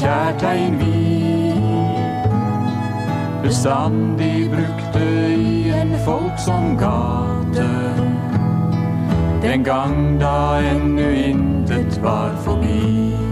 Kärt ej vi bestandig brukte i en folksom gate. Den gang da ännu intet var förbi.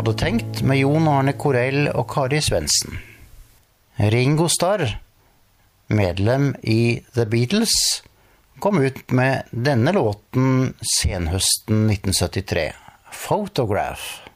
Hadde tenkt med Jon Arne Korell og Kari Svendsen. Ringo Starr, medlem i The Beatles, kom ut med denne låten senhøsten 1973, Photograph.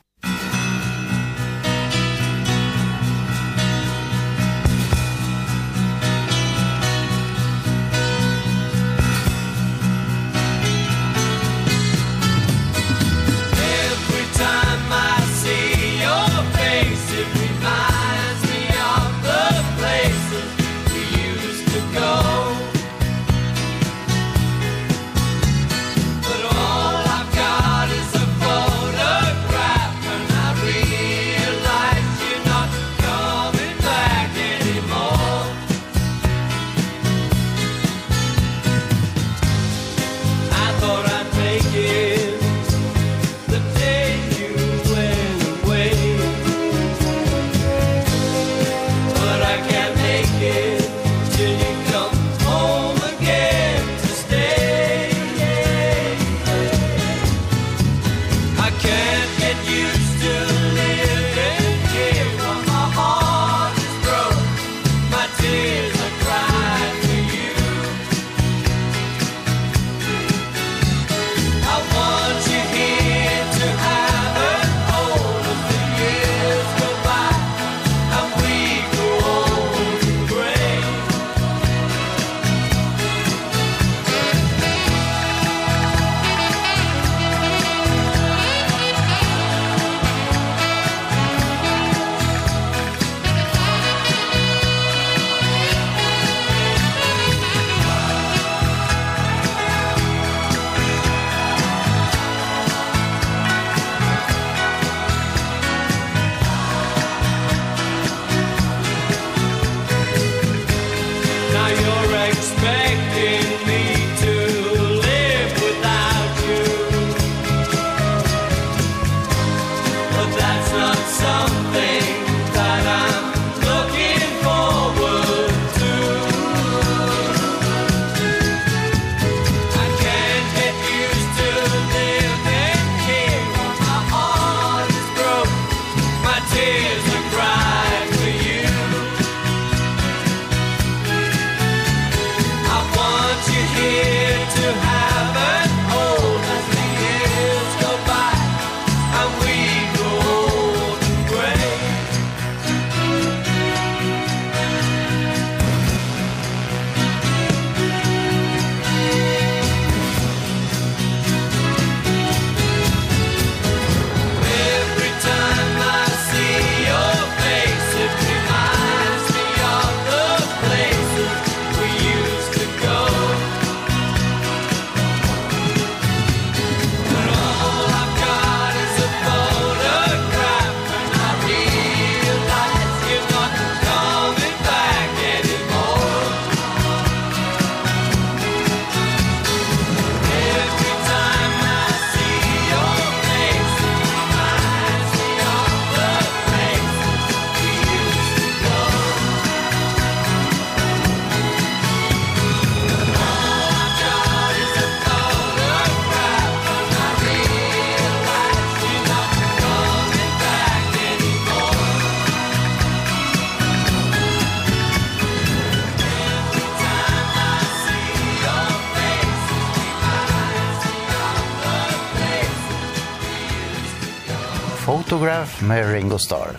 Med Ringo Starr.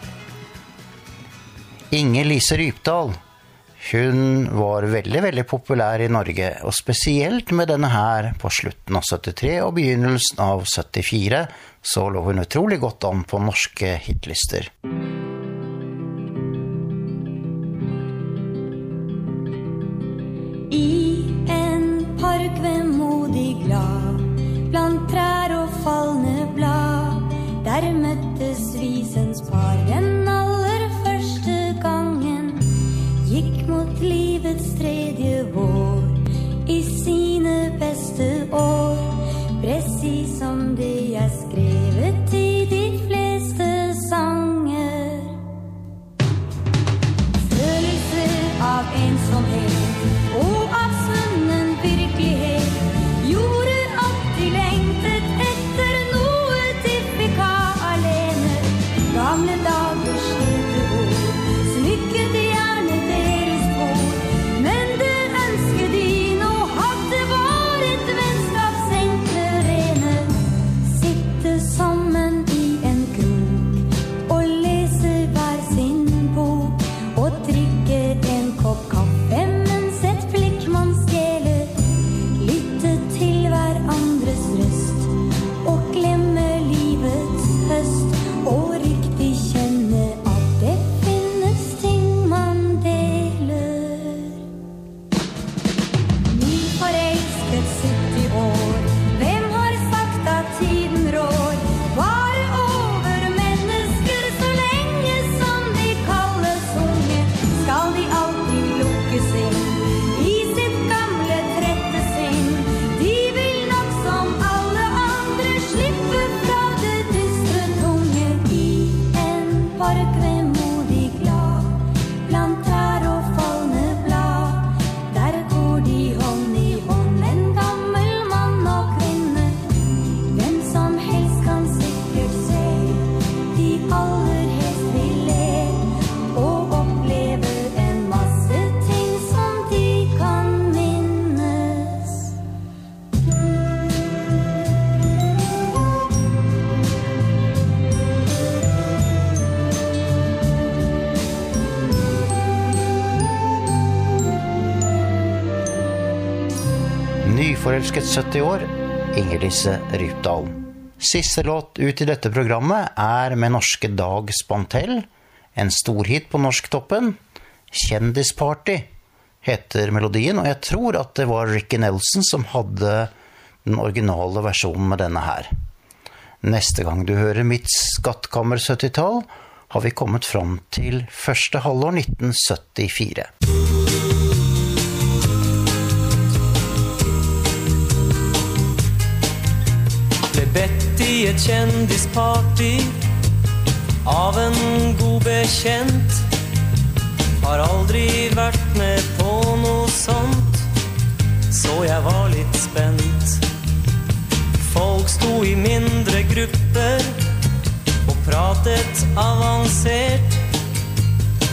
Inger Lise Rypdal hun var veldig veldig populær i Norge, og spesielt med denne her på slutten av 73 og begynnelsen av 74, så lå hun utrolig godt an på norske hitlister. Nyforelsket 70 år, Inger-Lise Rypdal. Siste låt ut i dette programmet er med norske Dag Spantell, en storhit på norsktoppen. Kjendisparty heter melodien, og jeg tror at det var Ricky Nelson som hadde den originale versjonen med denne her. Neste gang du hører mitt skattkammer 70-tall, har vi kommet fram til første halvår 1974. Betty ett i av en god bekänt Har aldrig varit med på något sånt, så jag var lite spänt. Folk stod i mindre grupper och pratet avancerat.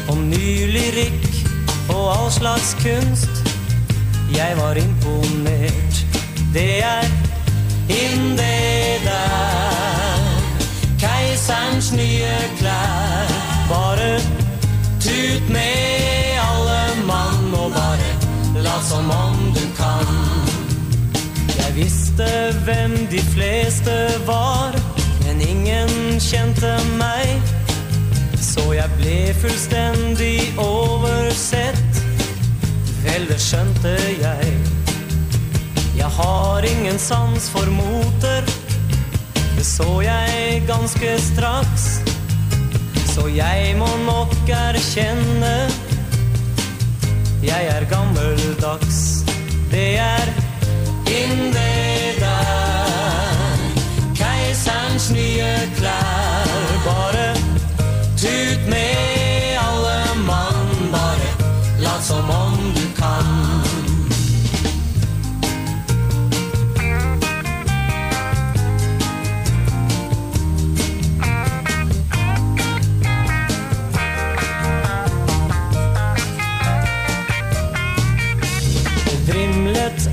om ny lyrik och all slags kunst. jag var imponerad. Det är in det der. Keiserens nye klær. Bare tut med alle mann og bare lat som om du kan. Jeg visste hvem de fleste var, men ingen kjente meg. Så jeg ble fullstendig oversett. Vel, det skjønte jeg. Jeg har ingen sans for moter det så jeg ganske straks Så jeg må nok erkjenne Jeg er gammeldags Det er in det der Keiserens nye klær Bare tut med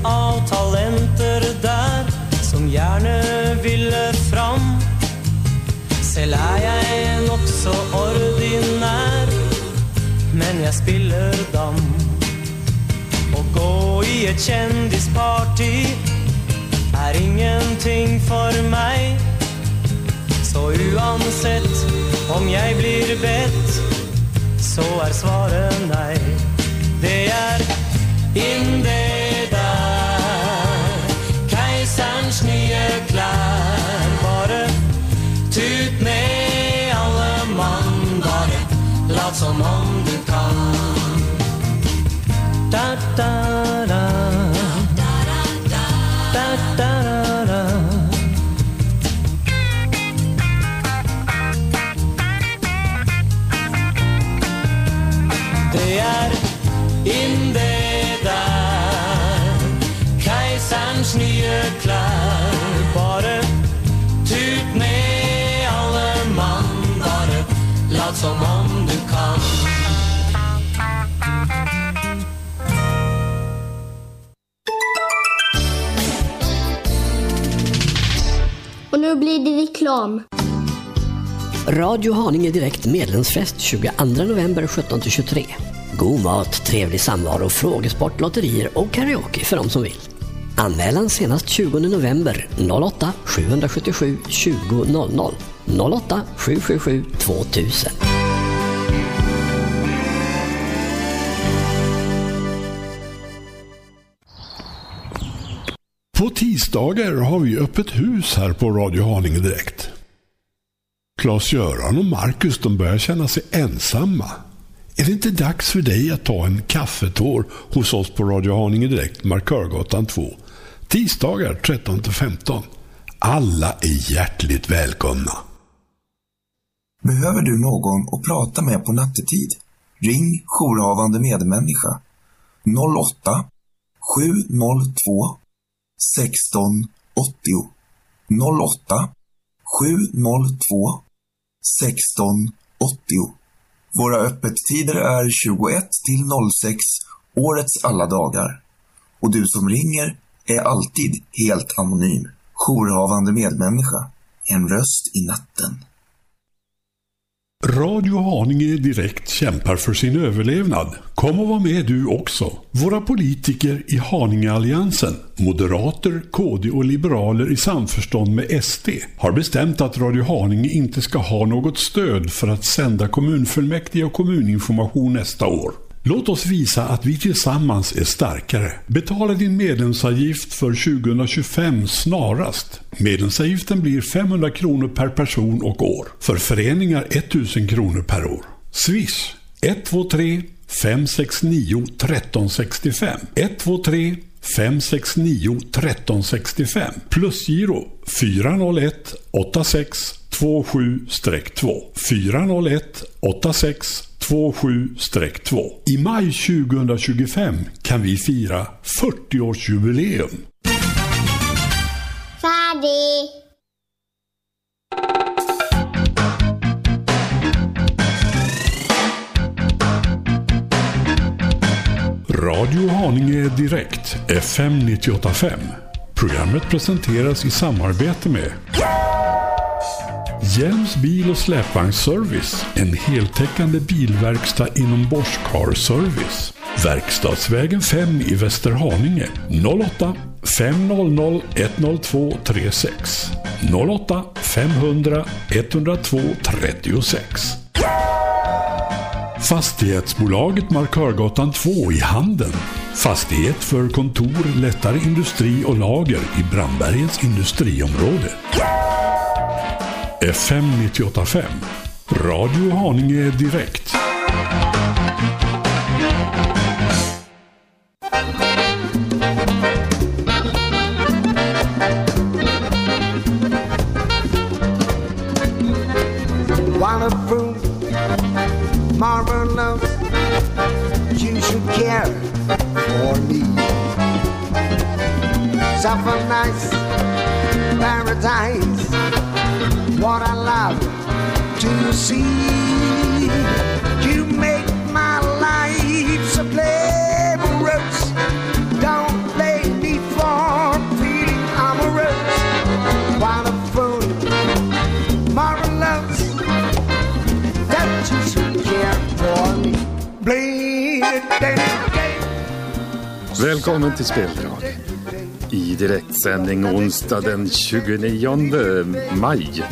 av talenter där som gärna ville fram. Selv er jeg nokså ordinær, men jeg spiller dam. Å gå i et kjendisparty är ingenting för mig. Så uansett om jag blir bett så är svaret nej. Det är in det lat som om du kan. Da, da, da. Da, da, da, da. Det er inn Och nu blir det reklam. Radio Haninge Direkt medlemsfest 22 november 17-23. God mat, trevlig samvaro, frågesport, lotterier och karaoke för de som vill. Anmälan senast 20 november 08 777 20 00 08 777 2000. På tisdagar har vi öppet hus här på Radio Haninge Direkt. Klas-Göran och Marcus de börjar känna sig ensamma. Är det inte dags för dig att ta en kaffetår hos oss på Radio Haninge Direkt, Markörgatan 2? Tisdagar 13-15. Alla är hjärtligt välkomna. Behöver du någon att prata med på nattetid? Ring jourhavande medmänniska 08 702 16 80 08 702 16 80 Våra öppettider är 21 till 06 årets alla dagar. Och du som ringer är alltid helt anonym. Jourhavande medmänniska. En röst i natten. Radio Haninge Direkt kämpar för sin överlevnad. Kom och var med du också. Våra politiker i Haningealliansen, moderater, KD och liberaler i samförstånd med SD, har bestämt att Radio Haninge inte ska ha något stöd för att sända kommunfullmäktige och kommuninformation nästa år. Låt oss visa att vi tillsammans är starkare. Betala din medlemsavgift för 2025 snarast. Medlemsavgiften blir 500 kronor per person och år. För föreningar 1000 kronor per år. Swish 123 569 1365 123 569 1365 Plusgiro 401 86 27-2 401 86 27-2 I maj 2025 kan vi fira 40-årsjubileum. Färdig! Radio Haninge Direkt, FM 98.5. Programmet presenteras i samarbete med Hjelms bil och släpvagnsservice. En heltäckande bilverkstad inom Bosch Car Service. Verkstadsvägen 5 i Västerhaninge. 08 500 102 36. 08 500 102 36. Fastighetsbolaget Markörgatan 2 i Handen. Fastighet för kontor, lättare industri och lager i Brandbergens industriområde. FM 98.5. Radio Haninge Direkt. Wonderful, marvelous, you should care for me. Suffer nice, paradise, what I love to see. You make my life so flavorous. Don't blame me for feeling amorous. Wonderful, marvelous. That you should care for me. Blame it, Välkommen till Speldrag. Direktsändning onsdag den 29 maj.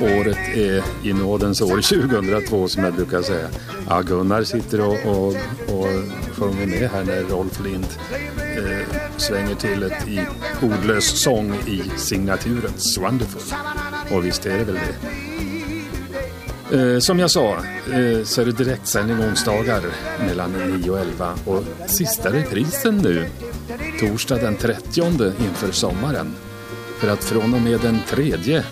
Året är i nådens år 2002 som jag brukar säga. Ja, Gunnar sitter och, och, och sjunger med här när Rolf Lind eh, svänger till ett i ordlös sång i signaturen Wonderful. Och visst är det väl det. Eh, som jag sa eh, så är det direktsändning onsdagar mellan 9 och 11 och sista reprisen nu torsdag den 30 inför sommaren. För att från och med den tredje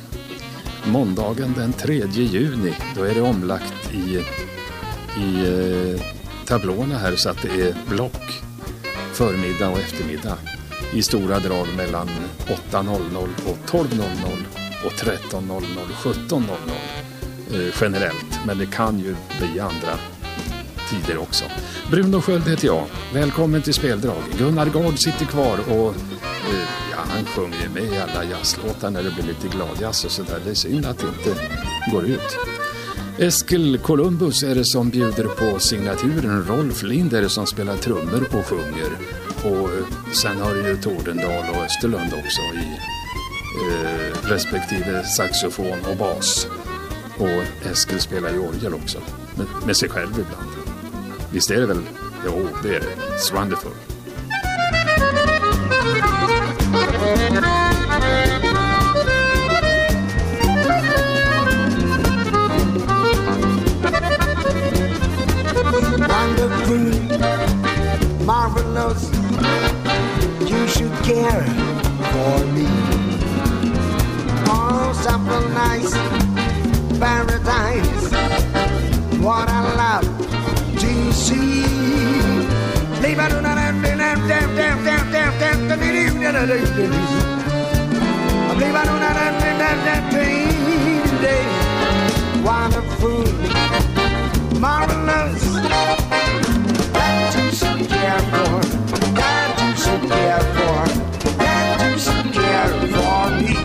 måndagen den 3 juni då är det omlagt i, i eh, tablåerna här så att det är block förmiddag och eftermiddag i stora drag mellan 8.00 och 12.00 och 13.00 och 17.00 eh, generellt. Men det kan ju bli andra tider också. Bruno Sköld heter jag. Välkommen till Speldrag. Gunnar Gard sitter kvar och eh, ja, han sjunger ju med i alla jazzlåtar när det blir lite gladjazz och sådär. Det är synd att det inte går ut. Eskil Columbus är det som bjuder på signaturen. Rolf Lind är det som spelar trummor och sjunger. Och eh, sen har du ju Tordendal och Österlund också i eh, respektive saxofon och bas. Och Eskil spelar ju orgel också. Med, med sig själv ibland. Visst är det väl? Jo, det är det. It's wonderful. Wonderful, marvelous, you should care for me. Oh, simple, nice paradise, what gonna do this. I believe I know not nothing about that pain today. Why marvelous. Got to some care for, got to some care for, got to some care for me.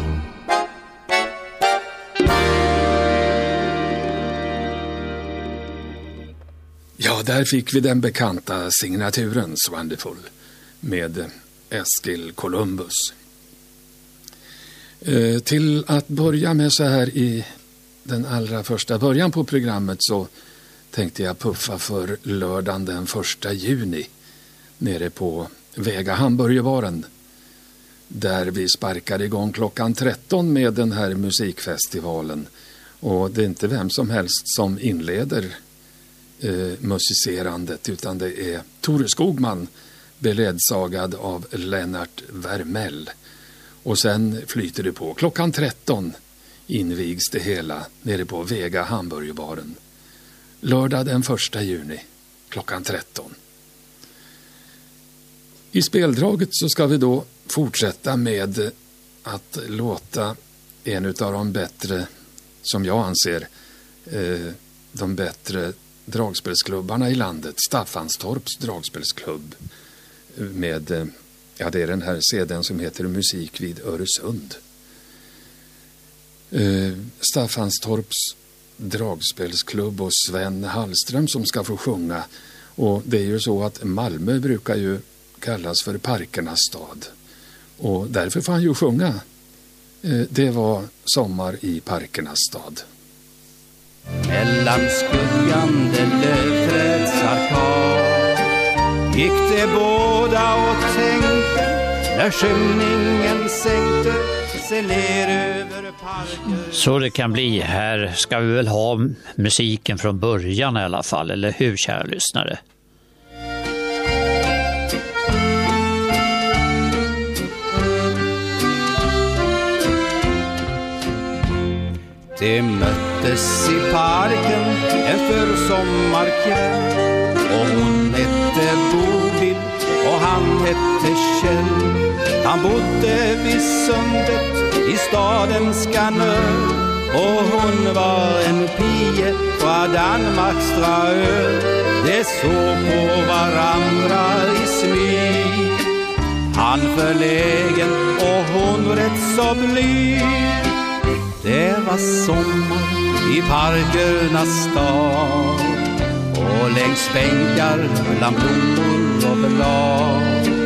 Ja, där fick vi den bekanta signaturen Swanderful, med Eskil Columbus. Eh, till att börja med så här i den allra första början på programmet så tänkte jag puffa för lördagen den 1 juni nere på Vega Hamburgerbaren där vi sparkar igång klockan 13 med den här musikfestivalen. Och det är inte vem som helst som inleder eh, musicerandet utan det är Tore Skogman beledsagad av Lennart Vermell. Och sen flyter det på. Klockan 13 invigs det hela nere på Vega Hamburgerbaren. Lördag den 1 juni klockan 13. I speldraget så ska vi då fortsätta med att låta en av de bättre, som jag anser, eh, de bättre dragspelsklubbarna i landet, Staffanstorps dragspelsklubb med, eh, ja det är den här sedeln som heter Musik vid Öresund. Eh, Staffanstorps dragspelsklubb och Sven Hallström som ska få sjunga. Och det är ju så att Malmö brukar ju kallas för parkernas stad. Och därför får han ju sjunga. Eh, Det var Sommar i parkernas stad. Mellan skuggande lövträds gick de båda och tänkte när skymningen sänkte sig ner över parken Så det kan bli. Här ska vi väl ha musiken från början i alla fall, eller hur kära lyssnare? De möttes i parken en försommarkväll och hon hette Bodil och han hette Kjell. Han bodde vid sundet i staden Skanör och hon var en pie från Danmarks ö. De såg på varandra i smyg. Han förlägen och hon rätt så blyg. Det var sommar i parkernas stad och längs bänkar bland blommor och blad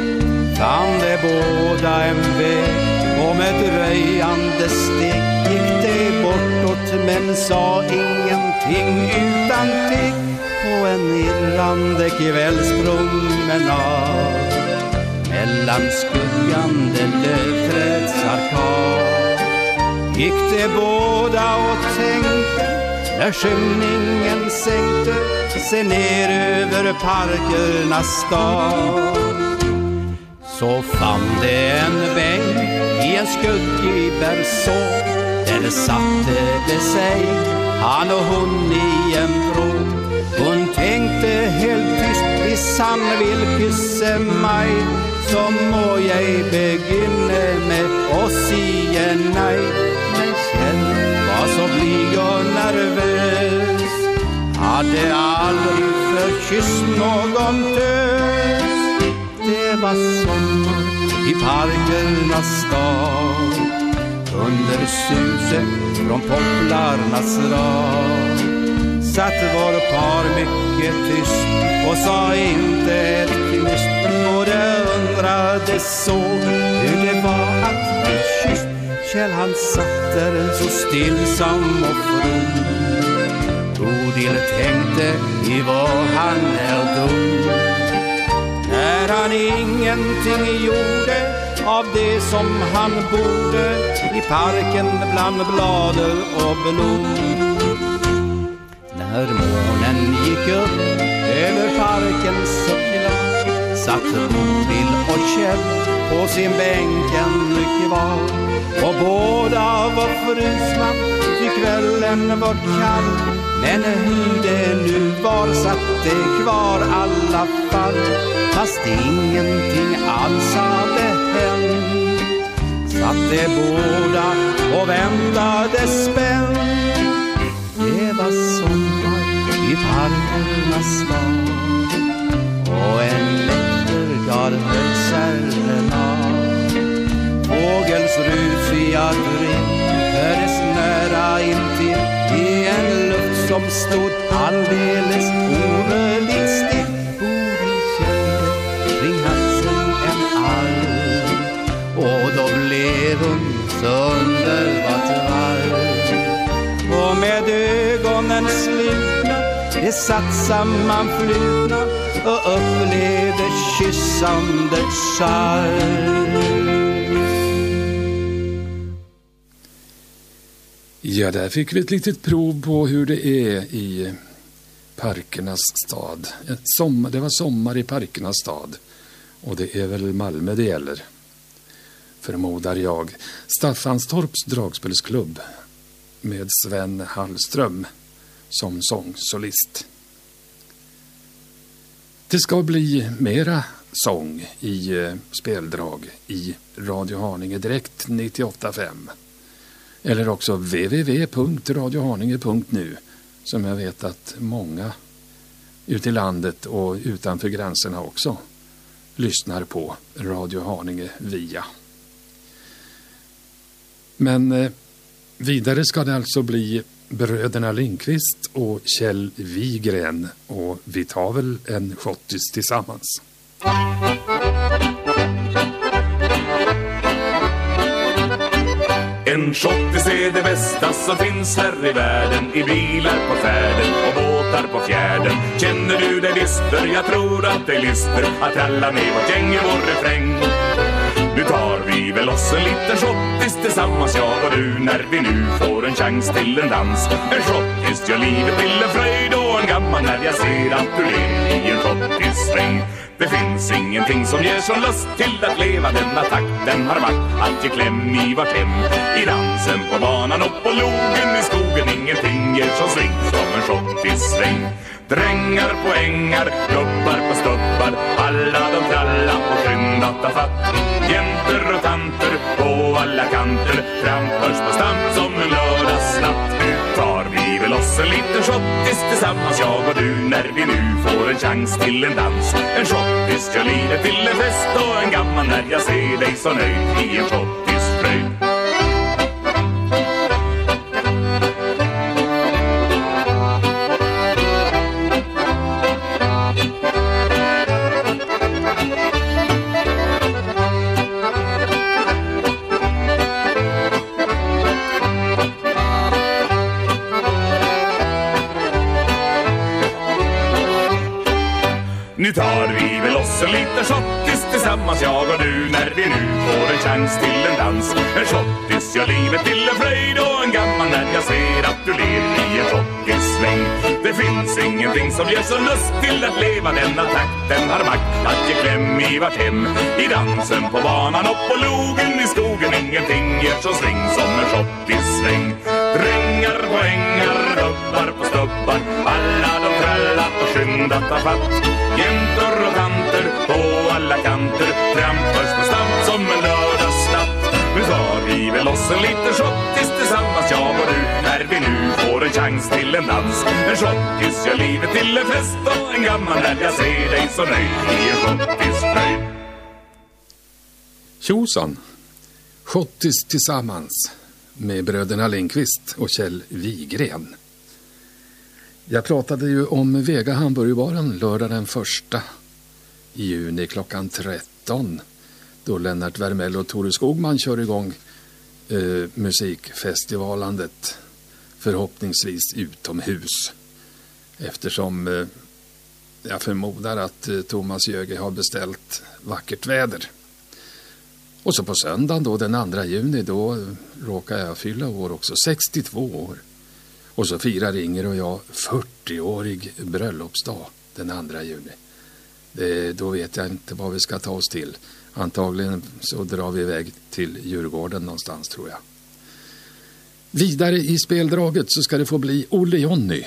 fann de båda en väg. Och med dröjande steg gick de bortåt men sa ingenting utan teg på en irrande kvällspromenad. Mellan skuggande lövträdsarkad gick de båda och tänkte när skymningen sänkte sig ner över parkernas stad så fann de en bänk i en skuggig berså där satte de sig, han och hon i en vrå hon tänkte helt tyst, hvis han vill kysse mig så må jag begynne med å sige nei. Men Kjell var så blyg og nervös, hade aldrig förkysst någon tös. Det var sommar i parkernas stad, under suset från popplarnas rad. Satt vår par mycket tyst och sa inte ett knyst och de undrade så hur det var att bli kysst. Kjell han satt där så stillsam och from Bodil tänkte i vad han är dum. När han ingenting gjorde av det som han borde i parken bland blader och blom när månen gick upp över parken så satt Bodil och Kjell på sin bänk en mycket var. Och båda var frusna ty kvällen var kall. Men hur det nu var satt det kvar alla fall. Fast ingenting alls hade hänt. Satt de båda och väntade spänt det var sommar i parkernas stad. Och en näktergal höll serenad. Fågelsrusiga drinn hördes nära intill i en luft som stod alldeles orörlig still. Bodil kände kring halsen en arm och då blev hon så underbart varm och med ögonen slutna de satt sammanflutna och upplevde kyssandets charm. Ja, där fick vi ett litet prov på hur det är i parkernas stad. Sommar, det var sommar i parkernas stad. Och det är väl Malmö det gäller. Förmodar jag. Staffanstorps dragspelsklubb med Sven Hallström som sångsolist. Det ska bli mera sång i eh, speldrag i Radio Haninge Direkt 98.5. Eller också www.radiohaninge.nu som jag vet att många ute i landet och utanför gränserna också lyssnar på Radio Haninge via. Men eh, vidare ska det alltså bli bröderna Lindqvist och Kjell Wigren. Och vi tar väl en schottis tillsammans. En schottis är det bästa som finns här i världen. I bilar på färden och båtar på fjärden. Känner du dig bister? Jag tror att det lyster. Att alla med vårt gäng i vår refräng. Nu tar vi väl oss en liten schottis tillsammans jag och du När vi nu får en chans till en dans. En schottis gör livet till en fröjd och en gammal När jag ser att du ler i en schottissväng det finns ingenting som ger sån lust till att leva. Denna takt Den har makt att ge kläm i vart hem. I dansen på banan och på logen i skogen Ingenting ger sån sving som en schottissväng Drängar på ängar, gubbar på stubbar Alla de tralla och kryndat ta fatt tanter och tanter på alla kanter. Trampars på stamp som en lördagsnatt. Nu tar vi väl oss en liten schottis tillsammans Jag och du när vi nu får en chans till en dans. En schottis gör livet till en fest Och en gammal när jag ser dig så nöjd I en shottis. Nu tar vi väl oss en liten shottis tillsammans jag och du när vi nu får en chans till en dans. En shottis gör livet till en fröjd och en gammal när jag ser att du ler i en shottis-sväng. Det finns ingenting som ger så lust till att leva denna takten har makt att ge kläm i vart hem. I dansen på banan och på logen i skogen ingenting ger så sving som en shottis-sväng. Drängar på ängar, gubbar på stubbar, alla de tralla och skynda ta fatt. Jäntor och tanter på alla kanter trampas på som en lördagsnatt. Nu tar vi väl oss en liten shottis tillsammans jag och du när vi nu får en chans till en dans. En shottis gör livet till en fest och en gammal när jag ser dig så nöjd i en shottis-fröjd. Tjosan! Schottis tillsammans med bröderna Lindqvist och Kjell Wigren. Jag pratade ju om Vega hamburgerbaren lördag den första juni klockan 13 då Lennart Wermell och Tore Skogman kör igång eh, musikfestivalandet förhoppningsvis utomhus eftersom eh, jag förmodar att eh, Thomas Jöge har beställt vackert väder. Och så på söndagen då den 2 juni då råkar jag fylla år också, 62 år. Och så firar Inger och jag 40-årig bröllopsdag den 2 juni. Det, då vet jag inte vad vi ska ta oss till. Antagligen så drar vi iväg till Djurgården någonstans tror jag. Vidare i speldraget så ska det få bli Olle Jonny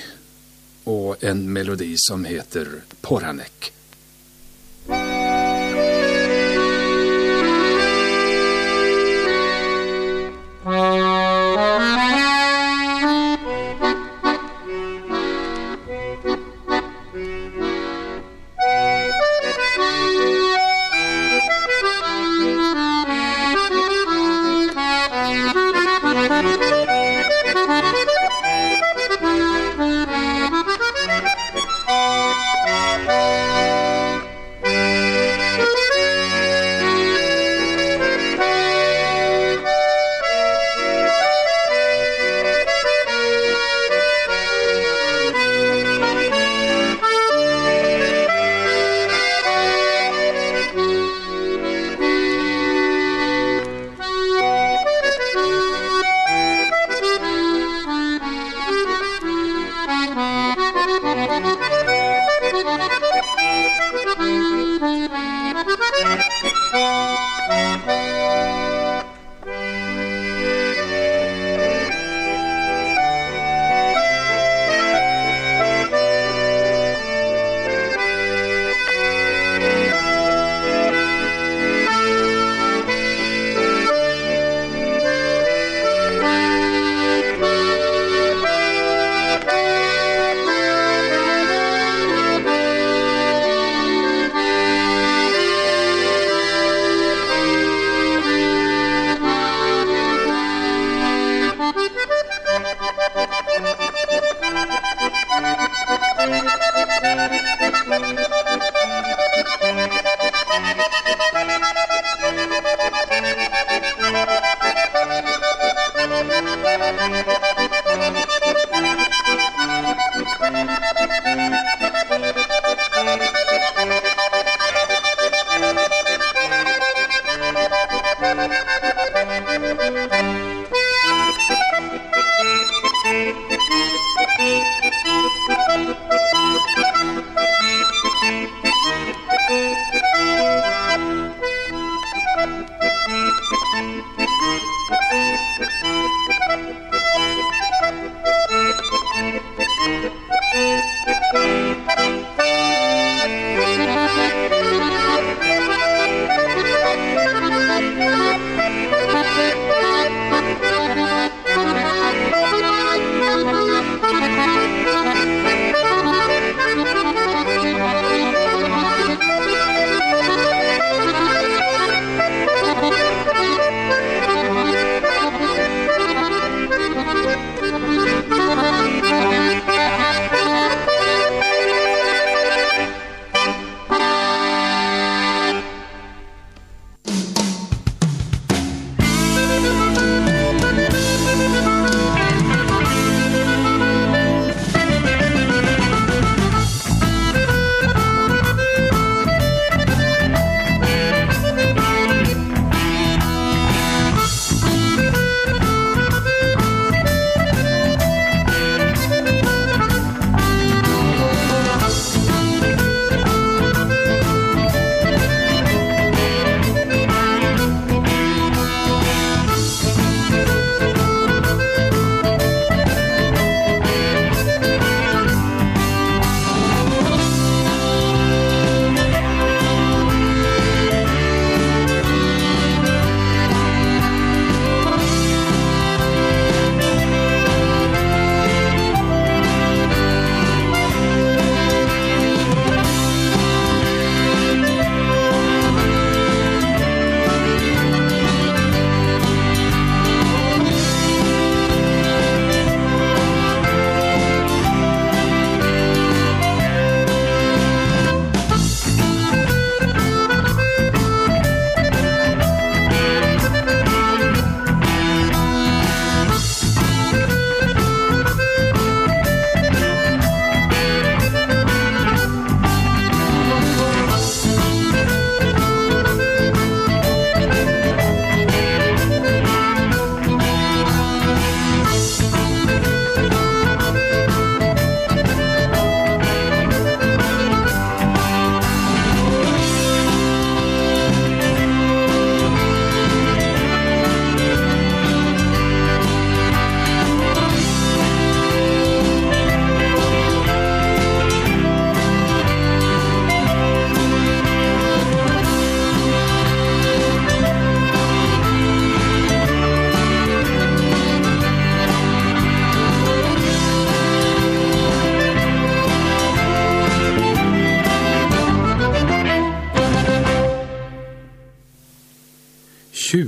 och en melodi som heter Poranek.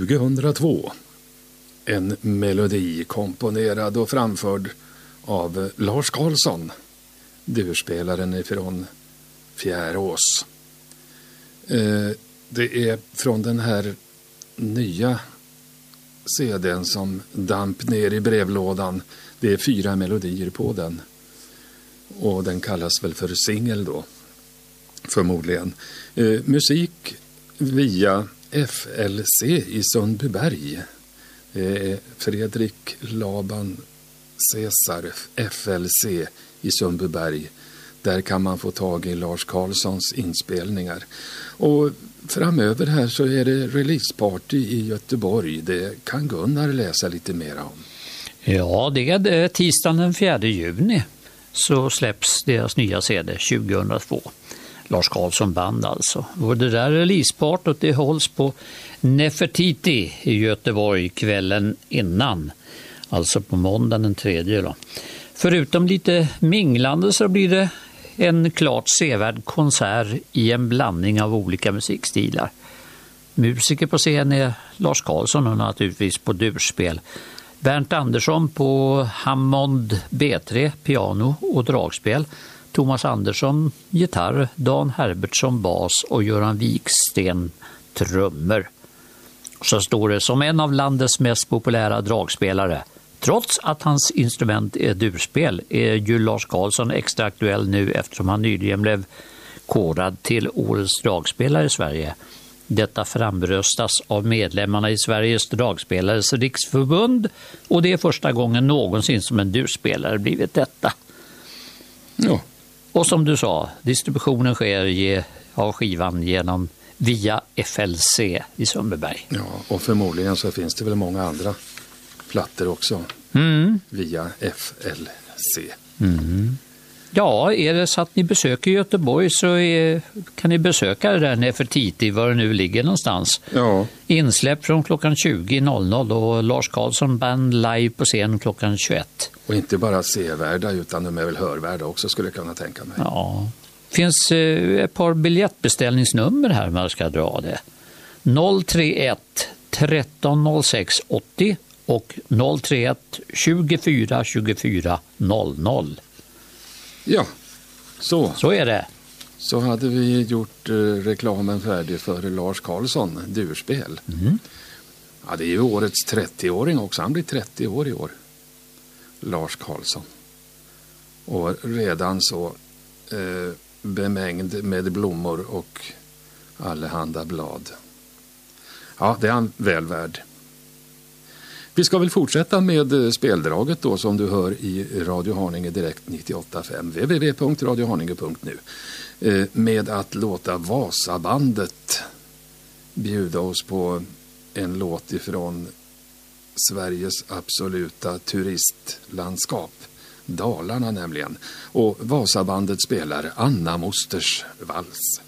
2002. En melodi komponerad och framförd av Lars Karlsson, durspelaren ifrån Fjärås. Eh, det är från den här nya CDn som damp ner i brevlådan. Det är fyra melodier på den. Och den kallas väl för singel då, förmodligen. Eh, musik via FLC i Sundbyberg. Eh, Fredrik Laban Cesar, FLC i Sundbyberg. Där kan man få tag i Lars Karlssons inspelningar. Och framöver här så är det releaseparty i Göteborg. Det kan Gunnar läsa lite mer om. Ja, det är det. tisdagen den 4 juni så släpps deras nya CD 2002. Lars Karlsson Band alltså. Och det där releasepartot det hålls på Nefertiti i Göteborg kvällen innan. Alltså på måndagen den tredje. Då. Förutom lite minglande så blir det en klart sevärd konsert i en blandning av olika musikstilar. Musiker på scen är Lars Karlsson och naturligtvis på durspel. Bernt Andersson på Hammond B3, piano och dragspel. Thomas Andersson gitarr, Dan Herbertsson bas och Göran Wiksten trummor. Så står det som en av landets mest populära dragspelare. Trots att hans instrument är durspel är ju Lars Karlsson extra aktuell nu eftersom han nyligen blev korad till Årets dragspelare i Sverige. Detta framröstas av medlemmarna i Sveriges dragspelares riksförbund och det är första gången någonsin som en durspelare blivit detta. Ja. Och som du sa, distributionen sker av skivan genom via FLC i Sundbyberg. Ja, och förmodligen så finns det väl många andra plattor också Mm. via FLC. Mm. Ja, är det så att ni besöker Göteborg så är, kan ni besöka det där Nefertiti, var det nu ligger någonstans. Ja. Insläpp från klockan 20.00 och Lars Karlsson band live på scen klockan 21. Och inte bara sevärda utan de är väl hörvärda också skulle jag kunna tänka mig. Ja. finns eh, ett par biljettbeställningsnummer här man ska dra det. 031 1306 80 och 031 24 24 00. Ja, så. Så är det. Så hade vi gjort eh, reklamen färdig för Lars Karlsson, durspel. Mm. Ja, det är ju årets 30-åring också. Han blir 30 år i år. Lars Karlsson. Och redan så eh, bemängd med blommor och allehanda blad. Ja, det är han väl värd. Vi ska väl fortsätta med eh, speldraget då som du hör i Radio Haninge Direkt 98.5 www.radiohaninge.nu eh, med att låta Vasabandet bjuda oss på en låt ifrån Sveriges absoluta turistlandskap. Dalarna nämligen. Och Vasabandet spelar Anna Mosters vals.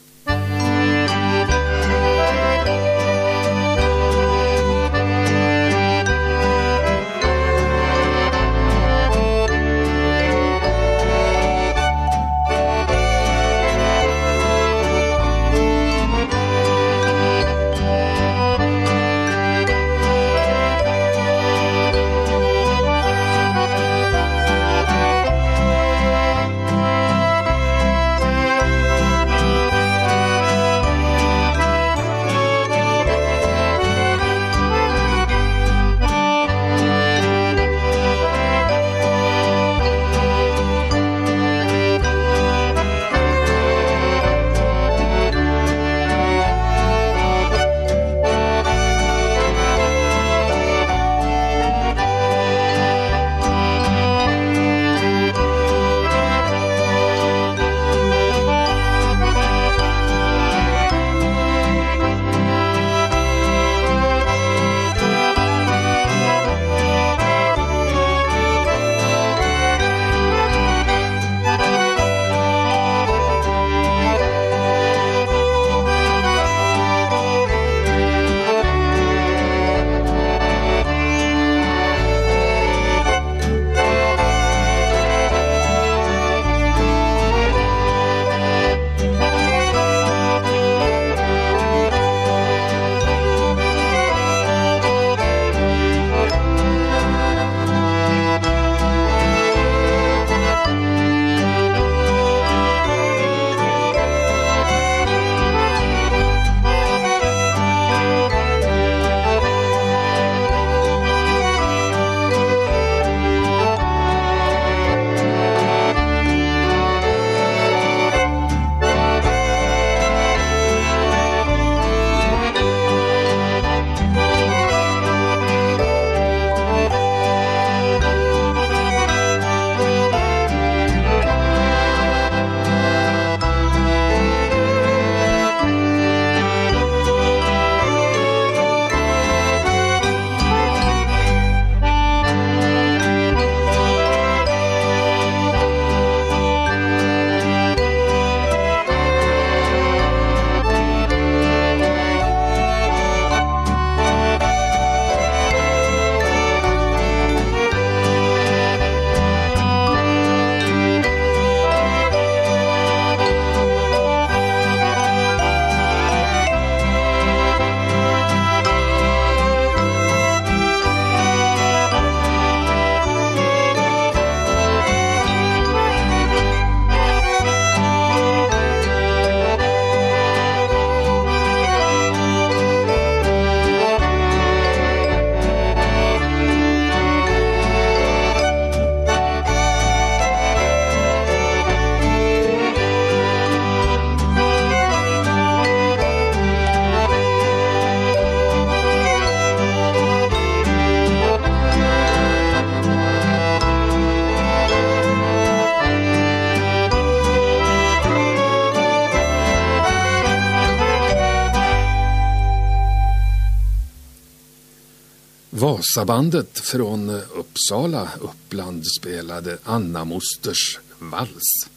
Vasabandet från Uppsala, Uppland spelade Anna Mosters vals.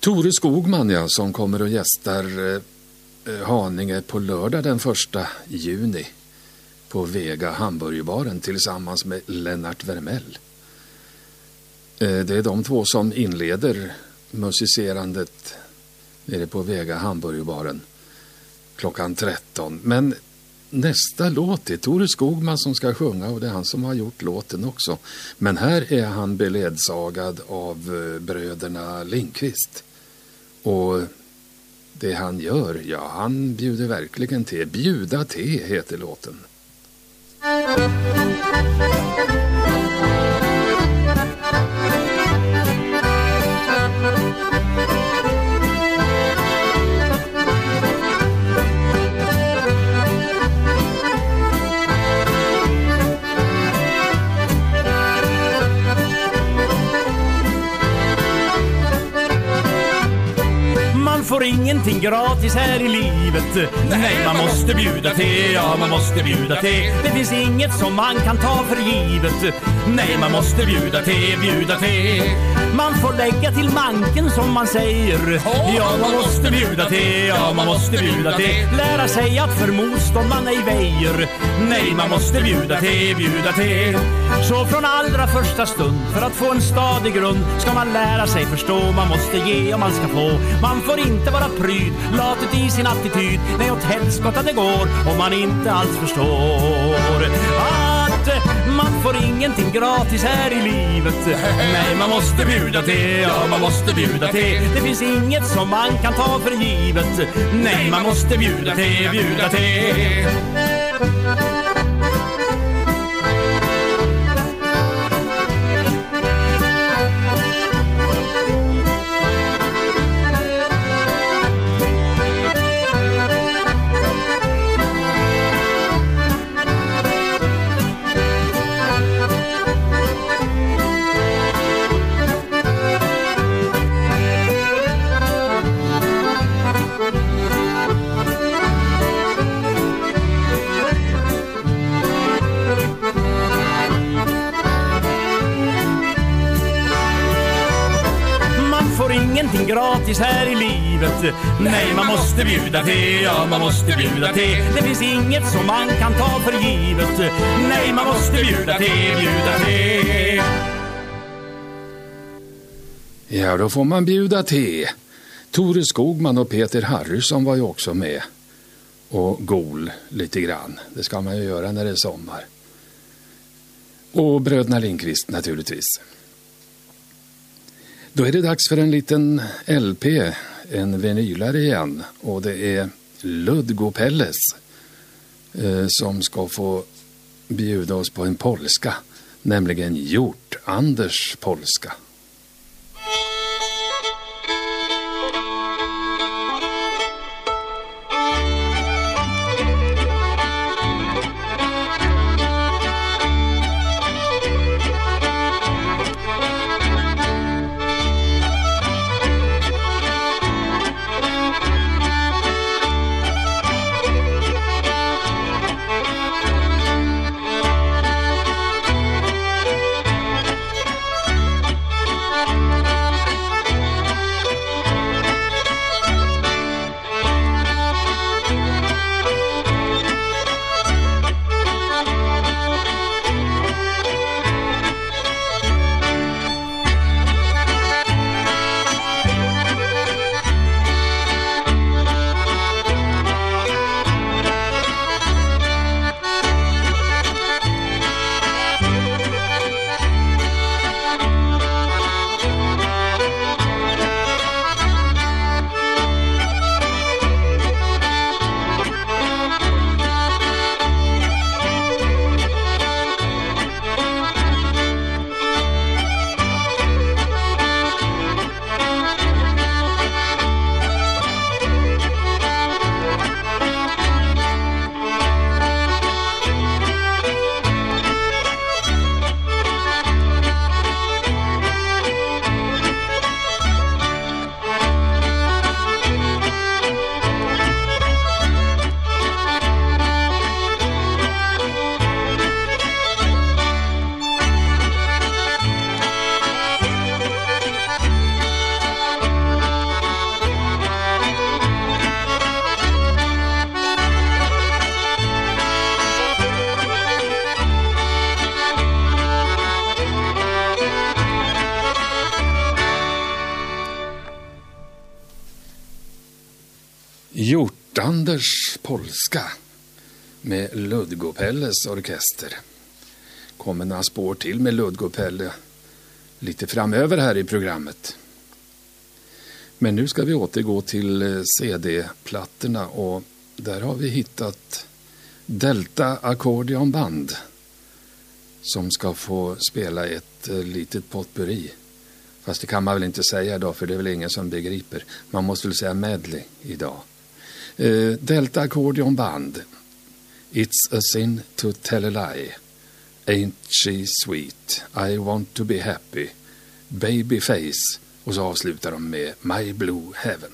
Tore Skogman, ja, som kommer och gästar eh, eh Haninge på lördag den 1 juni på Vega Hamburgerbaren tillsammans med Lennart Vermell. Eh, Det är de två som inleder musicerandet nere på Vega Hamburgerbaren klockan 13. Men nästa låt är Tore Skogman som ska sjunga och det är han som har gjort låten också. Men här är han beledsagad av eh, bröderna Lindqvist. Och det han gör, ja han bjuder verkligen till. Bjuda till heter låten. Musik. Får ingenting gratis här i livet. Nej, man måste bjuda till, ja man måste bjuda till. Det finns inget som man kan ta för givet. Nej, man måste bjuda till, bjuda till Man får lägga till manken som man säger. Ja, man måste bjuda till, ja man måste bjuda till. Lära sig att för motstånd man ej väjer. Nej, man måste bjuda till, bjuda till. Så från allra första stund för att få en stadig grund ska man lära sig förstå. Man måste ge och man ska få. Man får inte vara pryd, latet i sin attityd. Nej, åt helskotta det går om man inte alls förstår. Att man får ingenting gratis här i livet. Nej, man måste bjuda till, ja man måste bjuda till. Det finns inget som man kan ta för givet. Nej, man måste bjuda till, bjuda till. Nej, man måste bjuda te ja man måste bjuda te Det finns inget som man kan ta för givet Nej, man måste bjuda te, bjuda te Ja, då får man bjuda te Tore Skogman och Peter Harrysson var ju också med och gol lite grann. Det ska man ju göra när det är sommar. Och bröderna Lindqvist naturligtvis. Då är det dags för en liten LP, en vinylare igen. Och det är Ludgo Pelles eh, som ska få bjuda oss på en polska, nämligen Hjort-Anders polska. Med Ludgopelles orkester. Kommer några spår till med Ludgopelle lite framöver här i programmet. Men nu ska vi återgå till eh, CD-plattorna och där har vi hittat Delta Accordeonband som ska få spela ett eh, litet potpurri. Fast det kan man väl inte säga idag för det är väl ingen som begriper. Man måste väl säga medley idag. Eh, Delta Accordion Band. It's a sin to tell a lie. Ain't she sweet? I want to be happy. Babyface. Och så avslutar de med My Blue Heaven.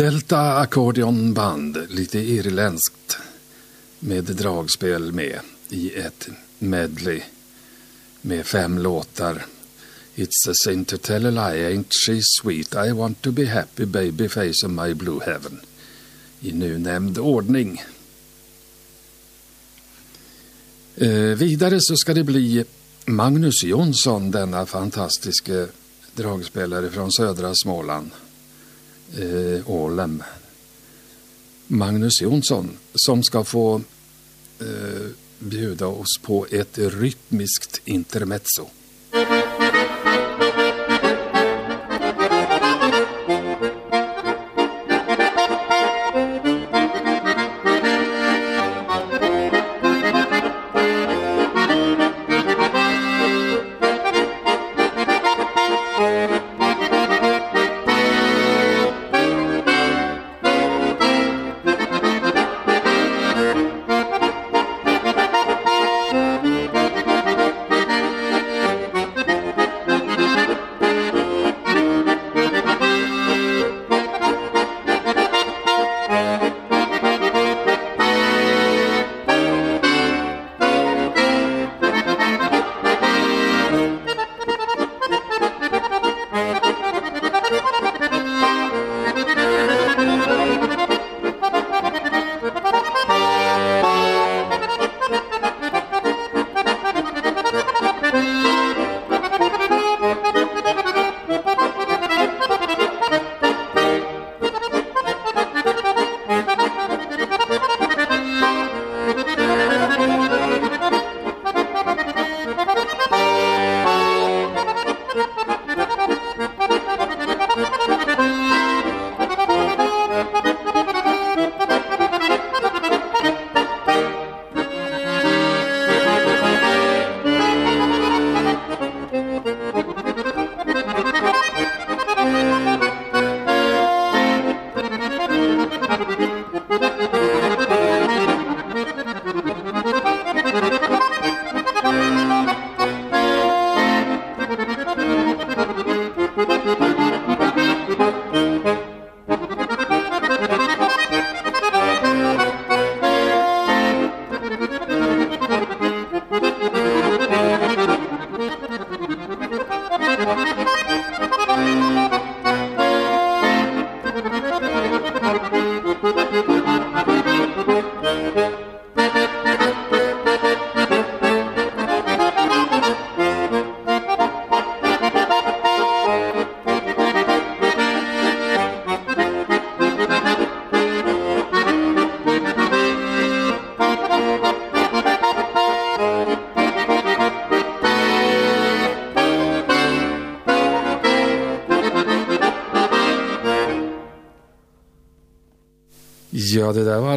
Delta Accordion Band, lite irländskt med dragspel med i ett medley med fem låtar It's a sin to tell a lie, ain't she sweet? I want to be happy, baby face of my blue heaven. I nu nämnd ordning. Eh, vidare så ska det bli Magnus Jonsson, denna fantastiske dragspelare från södra Småland, eh, Ålem. Magnus Jonsson som ska få eh, bjuda oss på ett rytmiskt intermezzo.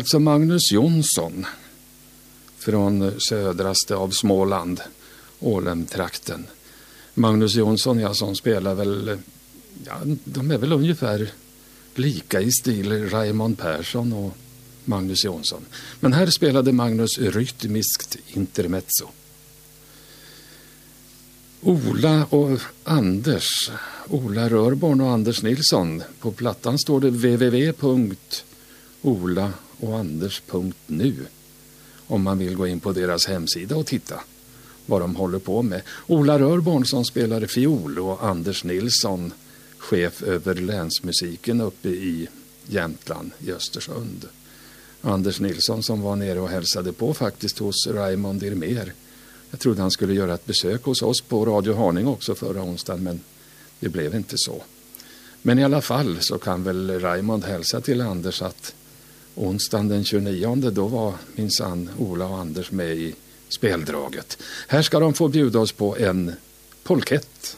Alltså Magnus Jonsson från södraste av Småland, Ålemtrakten. Magnus Jonsson, ja, som spelar väl, ja, de är väl ungefär lika i stil Raymond Persson och Magnus Jonsson. Men här spelade Magnus rytmiskt intermezzo. Ola och Anders, Ola Rörborn och Anders Nilsson. På plattan står det www.ola och Anders.nu om man vill gå in på deras hemsida och titta vad de håller på med. Ola Rörborn som spelar fiol och Anders Nilsson chef över länsmusiken uppe i Jämtland, i Östersund. Anders Nilsson som var nere och hälsade på faktiskt hos Raymond Irmer. Jag trodde han skulle göra ett besök hos oss på Radio Haning också förra onsdagen men det blev inte så. Men i alla fall så kan väl Raymond hälsa till Anders att onsdagen den 29 då var minsann Ola och Anders med i speldraget. Här ska de få bjuda oss på en polkett.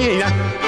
Yeah.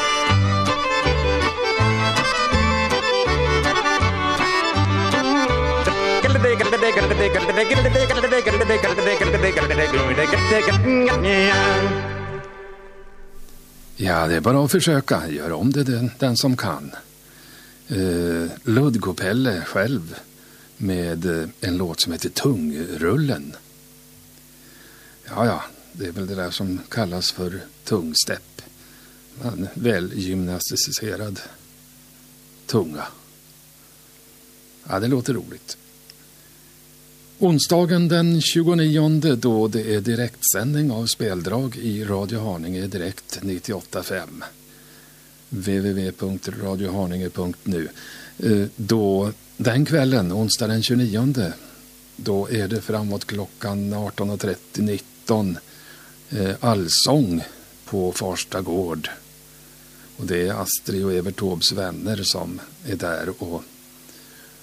Ja, det är bara att försöka. Gör om det den, den som kan. Eh, uh, Ludgopelle själv med eh, en låt som heter Tungrullen. Ja, ja, det är väl det där som kallas för tungstepp. En väl gymnastiserad tunga. Ja, det låter roligt. Onsdagen den 29 då det är direktsändning av speldrag i Radio Haninge direkt 98.5 www.radiohaninge.nu eh, Då den kvällen, onsdag den 29 då är det framåt klockan 18.30-19 eh, allsång på Farsta gård. Och det är Astrid och Evert Taubes vänner som är där och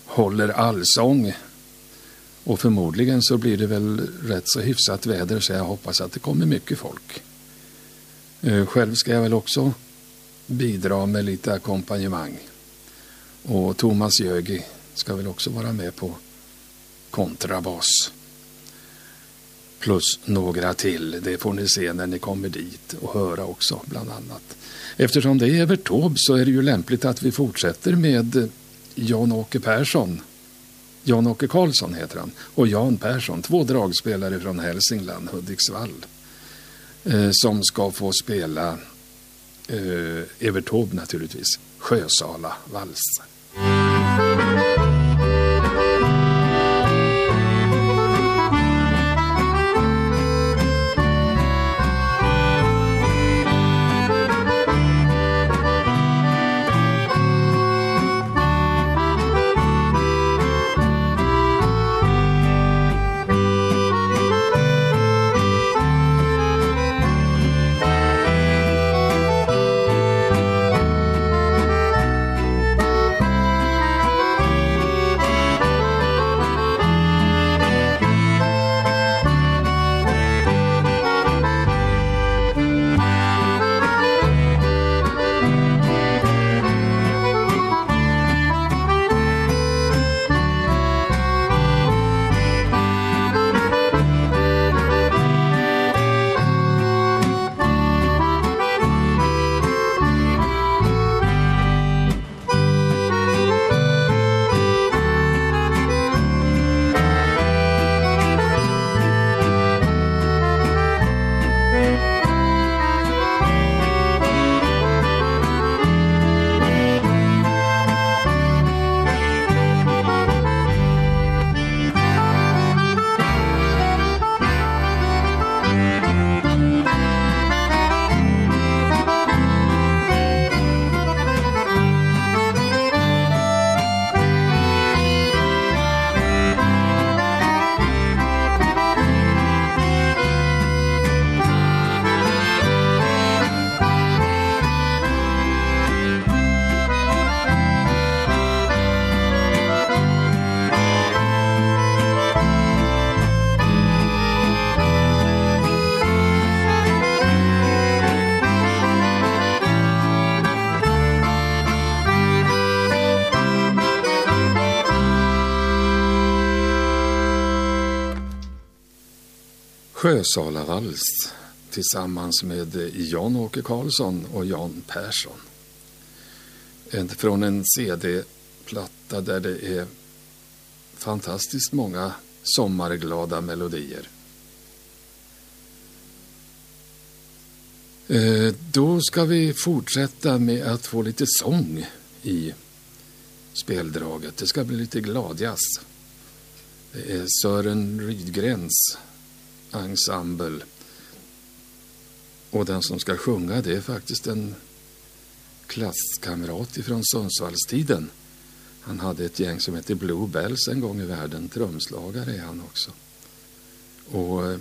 håller allsång. Och förmodligen så blir det väl rätt så hyfsat väder så jag hoppas att det kommer mycket folk. Eh, själv ska jag väl också bidra med lite ackompanjemang. Och Thomas Jögi ska väl också vara med på kontrabas. Plus några till. Det får ni se när ni kommer dit och höra också bland annat. Eftersom det är Evert Taube så är det ju lämpligt att vi fortsätter med Jan-Åke Persson. Jan-Åke Karlsson heter han. Och Jan Persson, två dragspelare från Hälsingland, Hudiksvall. Eh, som ska få spela eh, Evert Taube naturligtvis. Sjösala vals. Sjösalavals tillsammans med Jan-Åke Karlsson och Jan Persson. En, från en CD-platta där det är fantastiskt många sommarglada melodier. Eh, Då ska vi fortsätta med att få lite sång i speldraget. Det ska bli lite gladjazz. Det är Sören Rydgrens ensemble. Och den som ska sjunga det är faktiskt en klasskamrat ifrån Sundsvallstiden. Han hade ett gäng som hette Blue Bells en gång i världen. Trumslagare är han också. Och eh,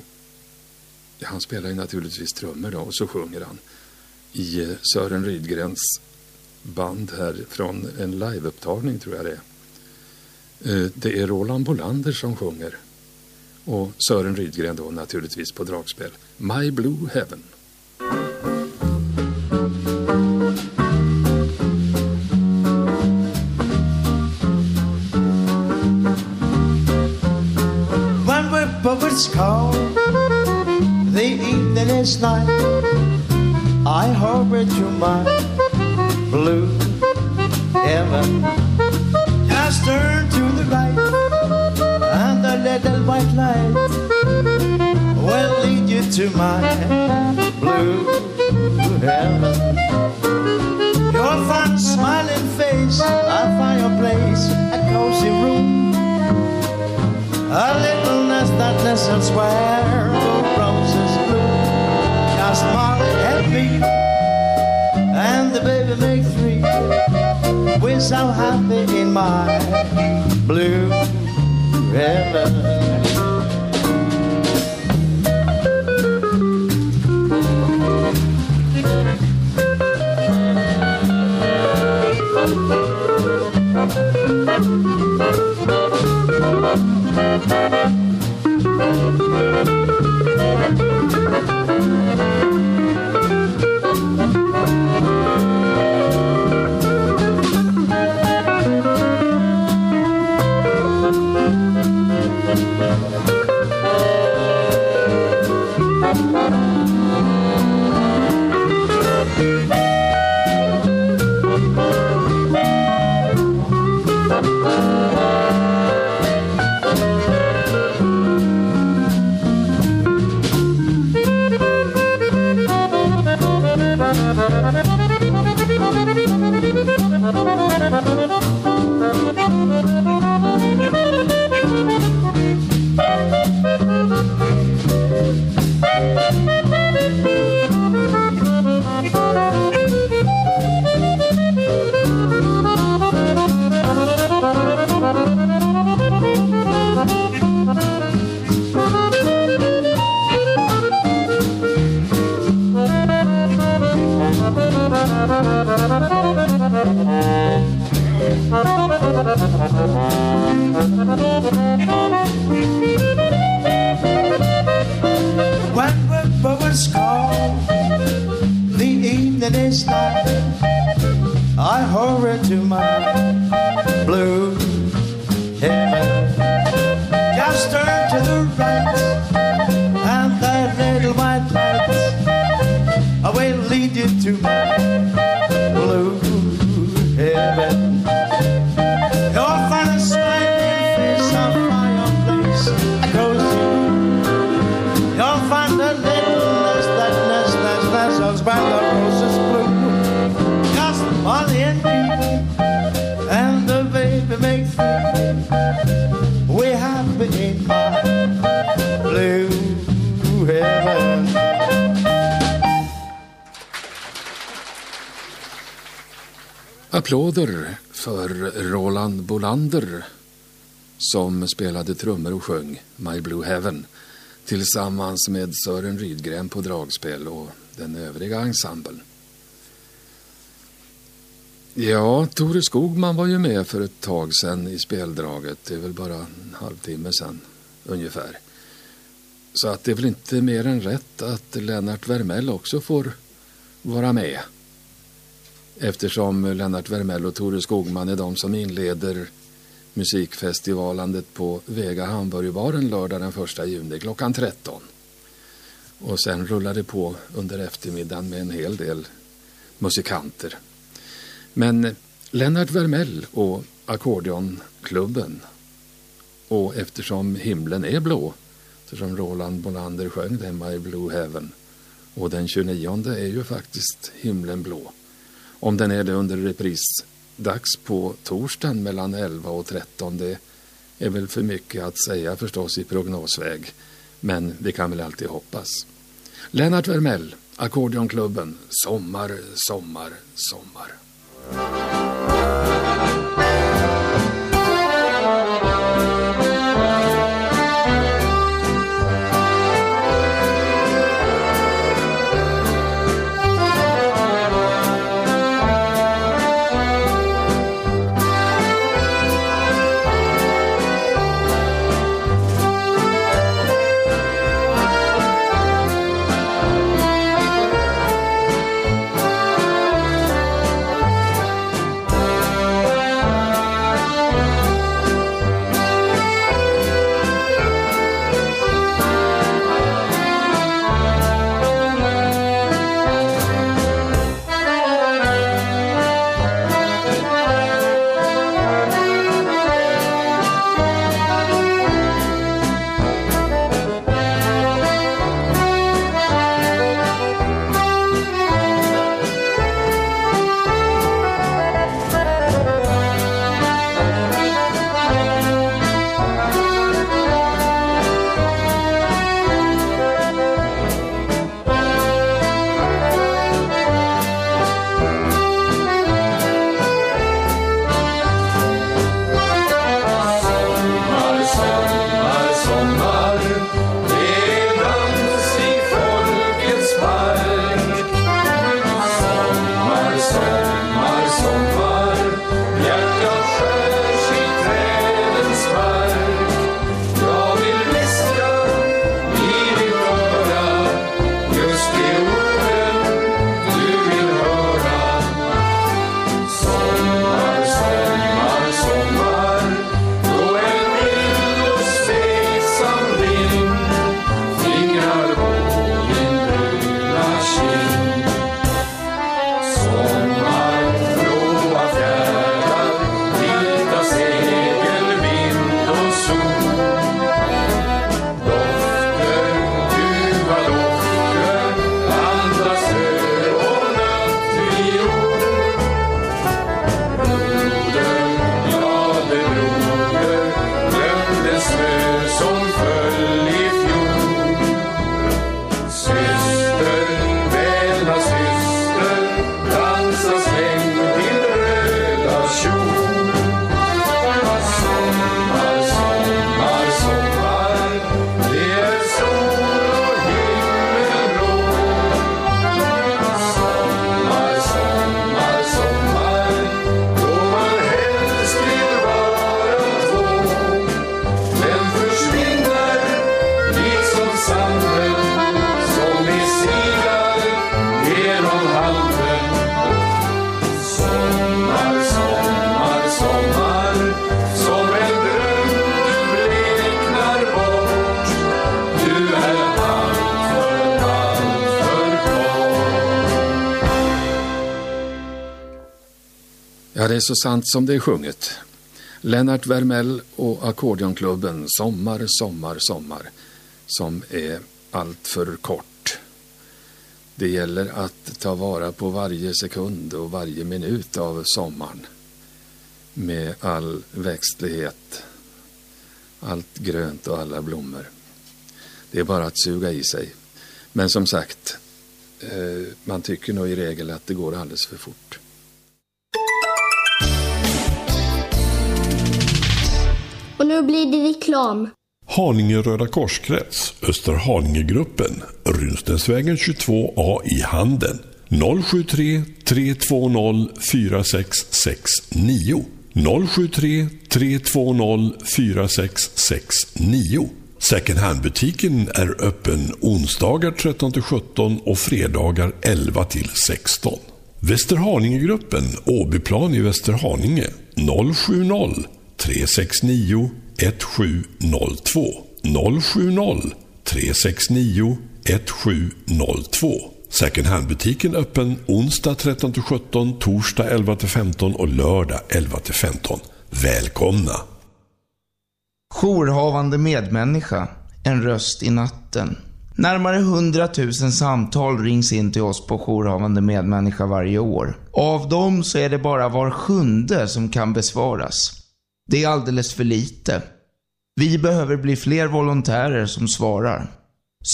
han spelar ju naturligtvis trummor då och så sjunger han i eh, Sören Rydgrens band här från en liveupptagning tror jag det är. Eh, det är Roland Bolander som sjunger och Sören Rydgren då naturligtvis på dragspel. My Blue Heaven. When whippoorwills call, the evening is night. I hurry to my blue heaven. Just turn to the right, little white light will lead you to my blue heaven. You'll find smiling face, a fireplace, a cozy room. A little nest that nestles where roses bloom. Just Molly and me, and the baby make three. We're so happy in my blue heaven. When Applåder för Roland Bolander som spelade trummor och sjöng My Blue Heaven tillsammans med Sören Rydgren på dragspel och den övriga ensemblen. Ja, Tore Skogman var ju med för ett tag sedan i speldraget. Det är väl bara en halvtimme sedan ungefär. Så att det är väl inte mer än rätt att Lennart Wermell också får vara med. Eftersom Lennart Wermell och Tore Skogman är de som inleder musikfestivalandet på Vega Hamburgerbaren lördag den 1 juni klockan 13. Och sen rullar det på under eftermiddagen med en hel del musikanter. Men Lennart Vermell och Ackordeonklubben och eftersom himlen är blå, eftersom Roland Bolander sjöng den My Blue Heaven och den 29 är ju faktiskt himlen blå. Om den är det under reprisdags på torsdagen mellan 11 och 13 det är väl för mycket att säga förstås i prognosväg. Men vi kan väl alltid hoppas. Lennart Vermell, Ackordeonklubben, Sommar, sommar, sommar. Sommar, är så sant som det är sjunget. Lennart Vermell och Ackordeonklubben, Sommar, sommar, sommar, som är allt för kort. Det gäller att ta vara på varje sekund och varje minut av sommaren med all växtlighet, allt grönt och alla blommor. Det är bara att suga i sig. Men som sagt, eh, man tycker nog i regel att det går alldeles för fort. Och nu blir det reklam. Haninge Röda Korskrets, Österhaningegruppen, Runstensvägen 22A i Handen. 073 320 4669. 073 320 4669. Second hand-butiken är öppen onsdagar 13-17 och fredagar 11-16. Västerhaningegruppen, Åbyplan i Västerhaninge 070 369 1702 070 369 1702. Second hand-butiken öppen onsdag 13-17, torsdag 11-15 och lördag 11-15. Välkomna! Jourhavande medmänniska, en röst i natten. Närmare 100 000 samtal rings in till oss på jourhavande medmänniska varje år. Av dem så är det bara var sjunde som kan besvaras. Det är alldeles för lite. Vi behöver bli fler volontärer som svarar.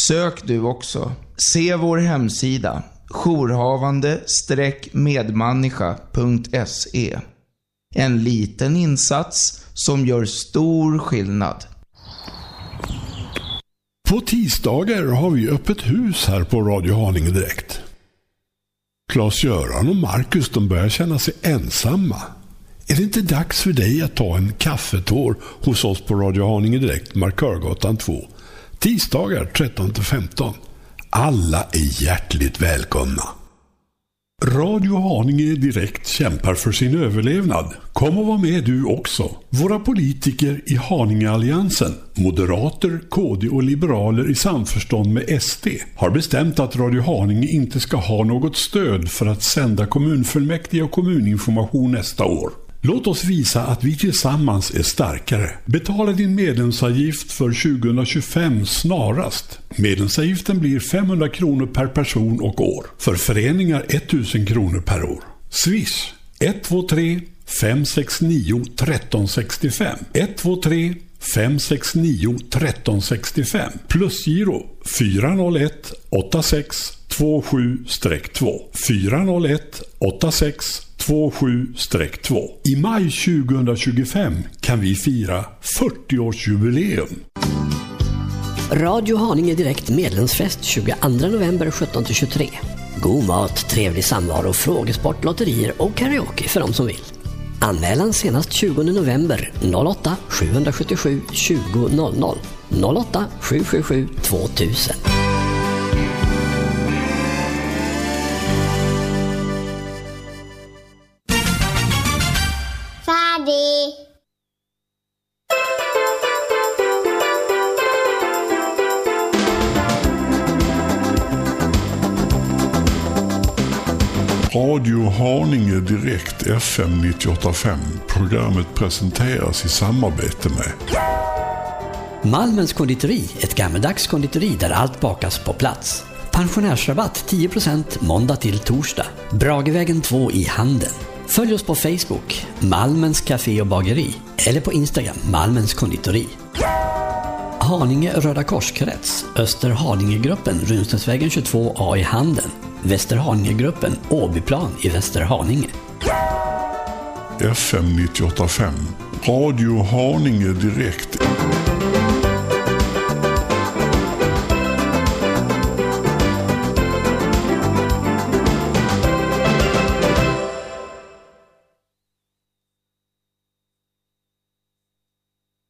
Sök du också. Se vår hemsida jourhavande-medmänniska.se En liten insats som gör stor skillnad. På tisdagar har vi öppet hus här på Radio Haninge Direkt. Klas-Göran och Marcus de börjar känna sig ensamma. Är det inte dags för dig att ta en kaffetår hos oss på Radio Haninge Direkt, Markörgatan 2? Tisdagar 13-15. Alla är hjärtligt välkomna. Radio Haninge Direkt kämpar för sin överlevnad. Kom och var med du också. Våra politiker i Haningealliansen, moderater, KD och liberaler i samförstånd med SD, har bestämt att Radio Haninge inte ska ha något stöd för att sända kommunfullmäktige och kommuninformation nästa år. Låt oss visa att vi tillsammans är starkare. Betala din medlemsavgift för 2025 snarast. Medlemsavgiften blir 500 kronor per person och år. För föreningar 1000 kronor per år. Swish 123 569 1365 123 569 1365 Plusgiro 401 86 27-2 401 86 27-2. I maj 2025 kan vi fira 40-årsjubileum. Radio Haninge Direkt medlemsfest 22 november 17-23. God mat, trevlig samvaro, frågesport, lotterier och karaoke för de som vill. Anmälan senast 20 november 08 777 20 00 08 777 2000. Radio Haninge Direkt FM 98.5. Programmet presenteras i samarbete med Malmens konditori, ett gammeldags konditori där allt bakas på plats. Pensionärsrabatt 10% måndag till torsdag. Bragevägen 2 i Handen. Följ oss på Facebook, Malmens Café och Bageri, eller på Instagram, Malmens konditori. Haninge Röda Korskrets, Österhaningegruppen, Runstensvägen 22A i Handen. Västerhaningegruppen, Åbyplan i Västerhaninge. FM 98.5. Radio Haninge Direkt.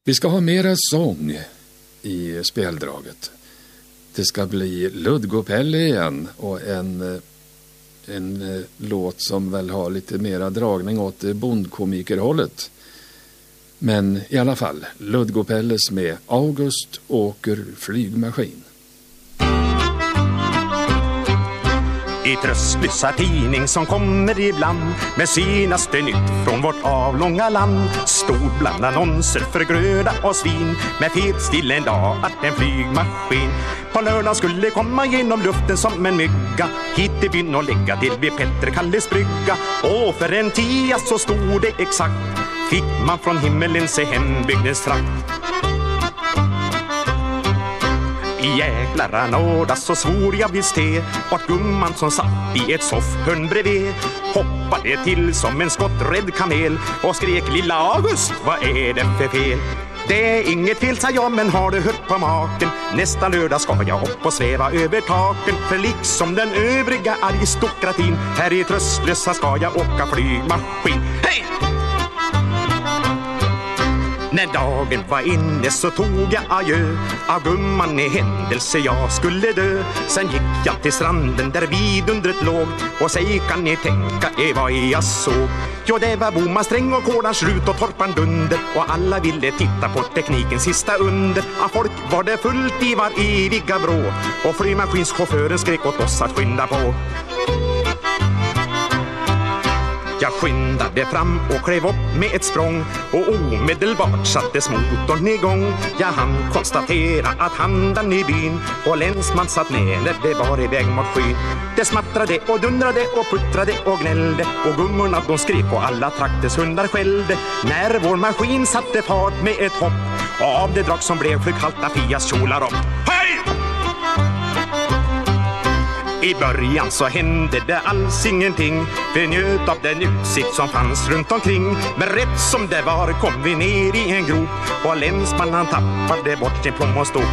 Vi ska ha mera sång i speldraget. Det ska bli Ludgopelle igen och en, eh, en eh, låt som väl har lite mera dragning åt bondkomikerhållet. Men i alla fall, Ludgopelles med August åker flygmaskin. I tröstlösa tidning som kommer ibland med senaste nytt från vårt avlånga land. Stod bland annonser för gröda och svin med fet still en dag att en flygmaskin på lördag skulle komma genom luften som en mygga hit till byn och lägga till vid Petter Kalles brygga. Och för en tia så stod det exakt fick man från himmelen se hembygdens trakt. I jäklar anåda så svor jag visst det Vart gumman som satt i ett soffhörn bredvid. Hoppade till som en skotträdd kamel Och skrek lilla August, vad är det för fel? Det är inget fel sa jag men har du hört på maken? Nästa lördag ska jag upp och sväva över taken. För liksom den övriga aristokratin Här i Tröstlösa ska jag åka flygmaskin. Hej! När dagen var inne så tog jag adjö Av gumman i händelse jag skulle dö. Sen gick jag till stranden där vidundret låg Och säg kan ni tänka er vad jag såg? Jo det var Boman sträng och Kårdans rut och Torpan dunder Och alla ville titta på teknikens sista under. Av folk var det fullt i var eviga vrå Och flygmaskinschauffören skrek åt oss att skynda på jag skyndade fram och klev upp med ett språng och omedelbart sattes motorn igång. Jag hann konstatera att handan i byn och länsman satt ner när det var iväg mot skyn. Det smattrade och dundrade och puttrade och gnällde och gummorna de skrek och alla trakters hundar skällde. När vår maskin satte fart med ett hopp och av det drag som blev flög halta Fias kjolar upp. Hej! I början så hände det alls ingenting. Vi njöt av den utsikt som fanns runt omkring. Men rätt som det var kom vi ner i en grop. Och länsman han tappade bort sin plommonstop.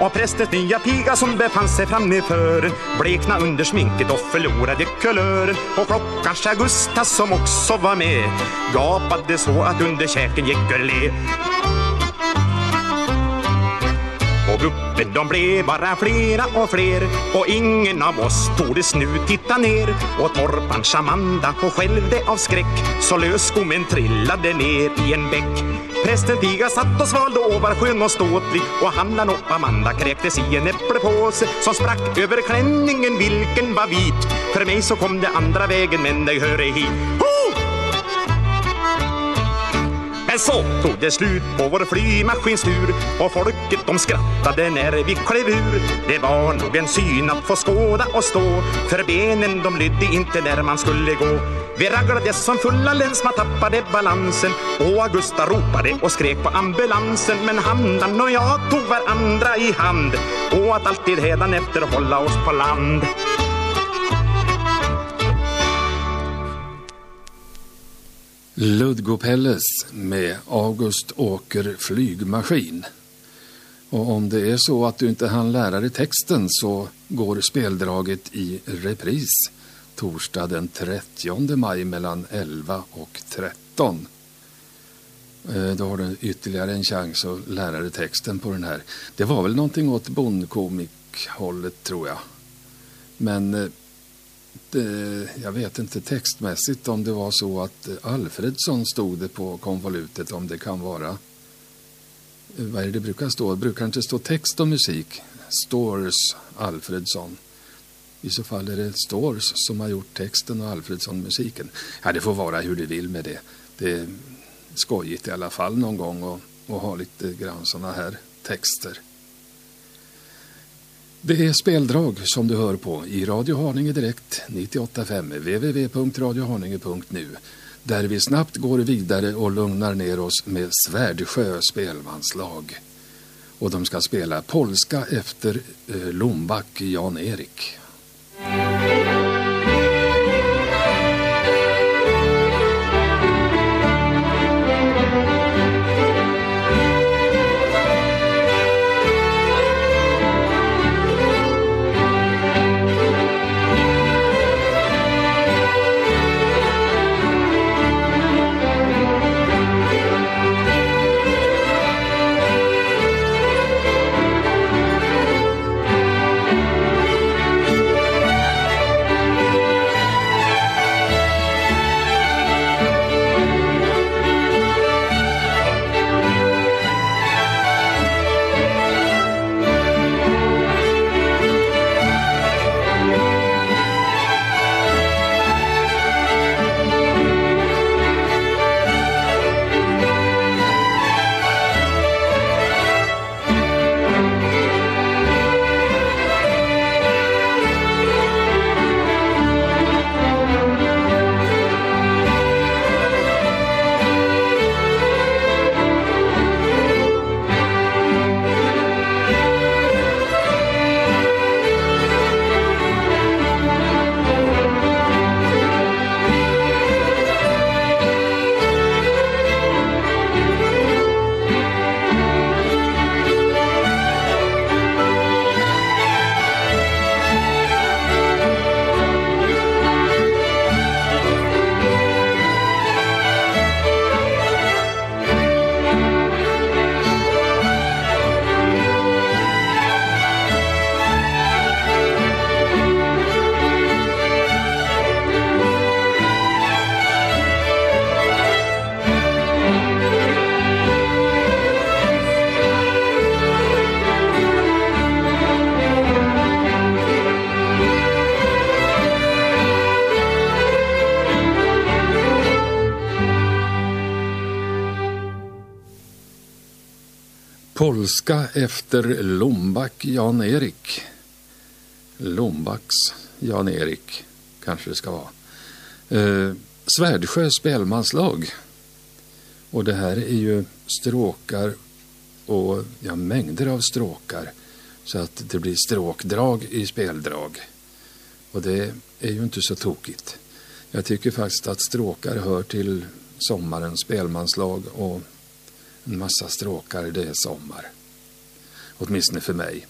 och prästens nya piga som befann sig framme fören Blekna under sminket och förlorade kulören Och klockarns Augusta som också var med Gapade så att under käken gick le och gruppen de blev bara flera och fler. Och ingen av oss tordes nu titta ner. Och torpan Amanda och skälvde av skräck. Så lösgommen trillade ner i en bäck. Prästen Tiga satt och svalde och var skön och ståtlig. Och Hanna och Amanda kräktes i en äpplepåse Som sprack över klänningen vilken var vit. För mig så kom det andra vägen men det hör hit. Ho! Men så tog det slut på vår flygmaskinstur och folket de skrattade när vi klev ur. Det var nog en syn att få skåda och stå, för benen de lydde inte när man skulle gå. Vi raglade som fulla läns, man tappade balansen och Augusta ropade och skrek på ambulansen. Men Handan och jag tog varandra i hand och att alltid hädanefter hålla oss på land. Ludgopelles med August Åker flygmaskin. Och om det är så att du inte hann lära dig texten så går speldraget i repris torsdag den 30 maj mellan 11 och 13. Eh, då har du ytterligare en chans att lära dig texten på den här. Det var väl någonting åt bondkomikhållet tror jag. Men eh, Eh, jag vet inte textmässigt om det var så att eh, Alfredsson stod det på konvolutet, om det kan vara. Eh, vad är det det brukar stå? Det brukar inte stå text och musik. Stores Alfredsson. I så fall är det Stores som har gjort texten och Alfredsson musiken. Ja, det får vara hur du vill med det. Det är skojigt i alla fall någon gång att ha lite grann sådana här texter. Det är speldrag som du hör på i Radio Haninge Direkt 98.5 www.radiohaninge.nu där vi snabbt går vidare och lugnar ner oss med Svärdsjö spelmanslag. Och de ska spela polska efter eh, Lombak Jan-Erik. Polska efter Lombak Jan-Erik. Lombaks Jan-Erik kanske det ska vara. Eh, Svärdsjö spelmanslag. Och det här är ju stråkar och ja, mängder av stråkar. Så att det blir stråkdrag i speldrag. Och det är ju inte så tokigt. Jag tycker faktiskt att stråkar hör till sommarens spelmanslag och en massa stråkar, det är sommar. Åtminstone för mig.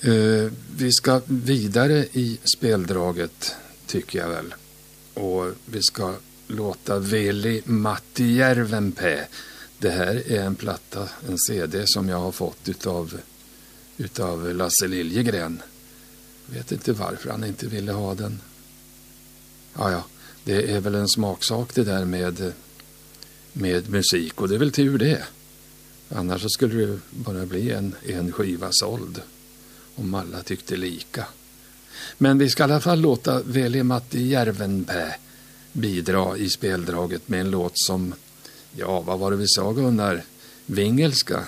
Eh, vi ska vidare i speldraget, tycker jag väl. Och vi ska låta Veli Matti Järvenpää. Det här är en platta, en CD som jag har fått utav, utav Lasse Liljegren. Vet inte varför han inte ville ha den. Ja, ja, det är väl en smaksak det där med, med musik och det är väl tur det. Annars så skulle det bara bli en, en skiva såld om alla tyckte lika. Men vi ska i alla fall låta Veli-Matti Järvenpää bidra i speldraget med en låt som, ja, vad var det vi sa Gunnar? Vingelska?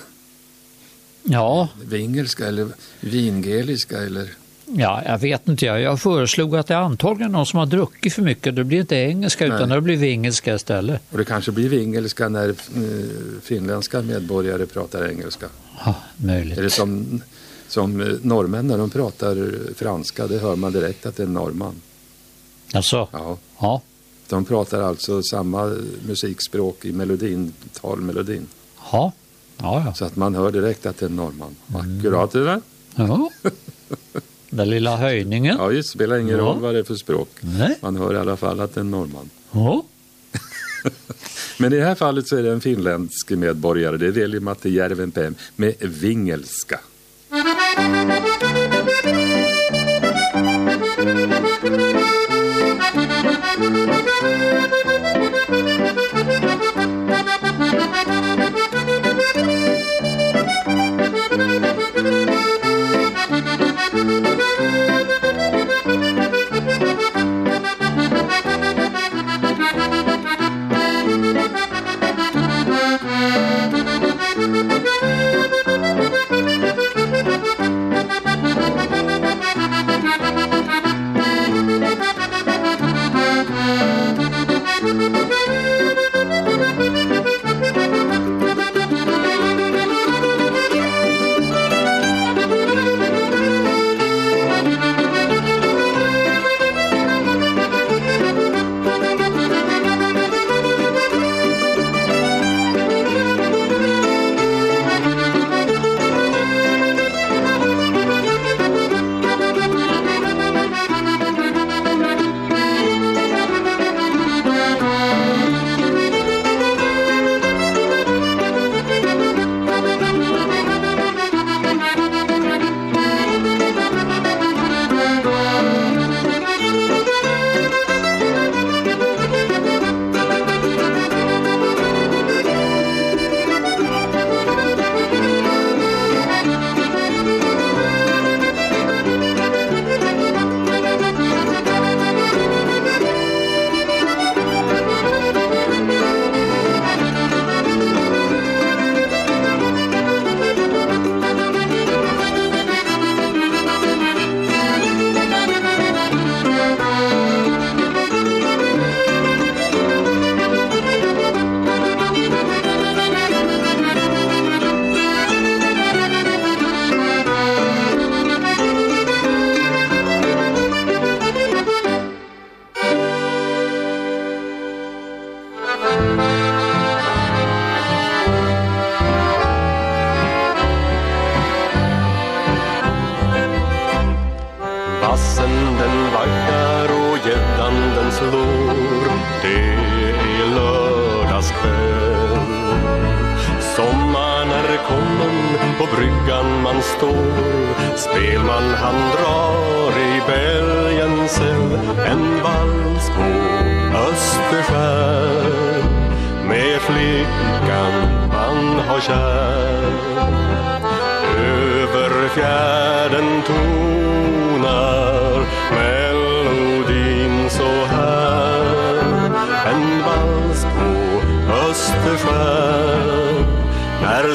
Ja, Vingelska eller vingeliska eller? Ja, jag vet inte. Jag, jag föreslog att det är antagligen någon som har druckit för mycket. Det blir inte engelska utan Nej. det blir engelska istället. Och det kanske blir vingelska när eh, finländska medborgare pratar engelska. Ja, möjligt. Det som, som eh, norrmän när de pratar franska, det hör man direkt att det är en norrman. Alltså? Ja. ja. De pratar alltså samma musikspråk i melodin, talmelodin. Ja. Ja, ja. Så att man hör direkt att det är en norrman. Akkurat det där. Ja. Den lilla höjningen. Ja, det spelar ingen Ja. roll vad det är för språk. Nej. Man hör i alla fall att det är en norrman. Ja. Men i det här fallet så är det en finländsk medborgare. Det är Veli-Matti Järvenpää med vingelska.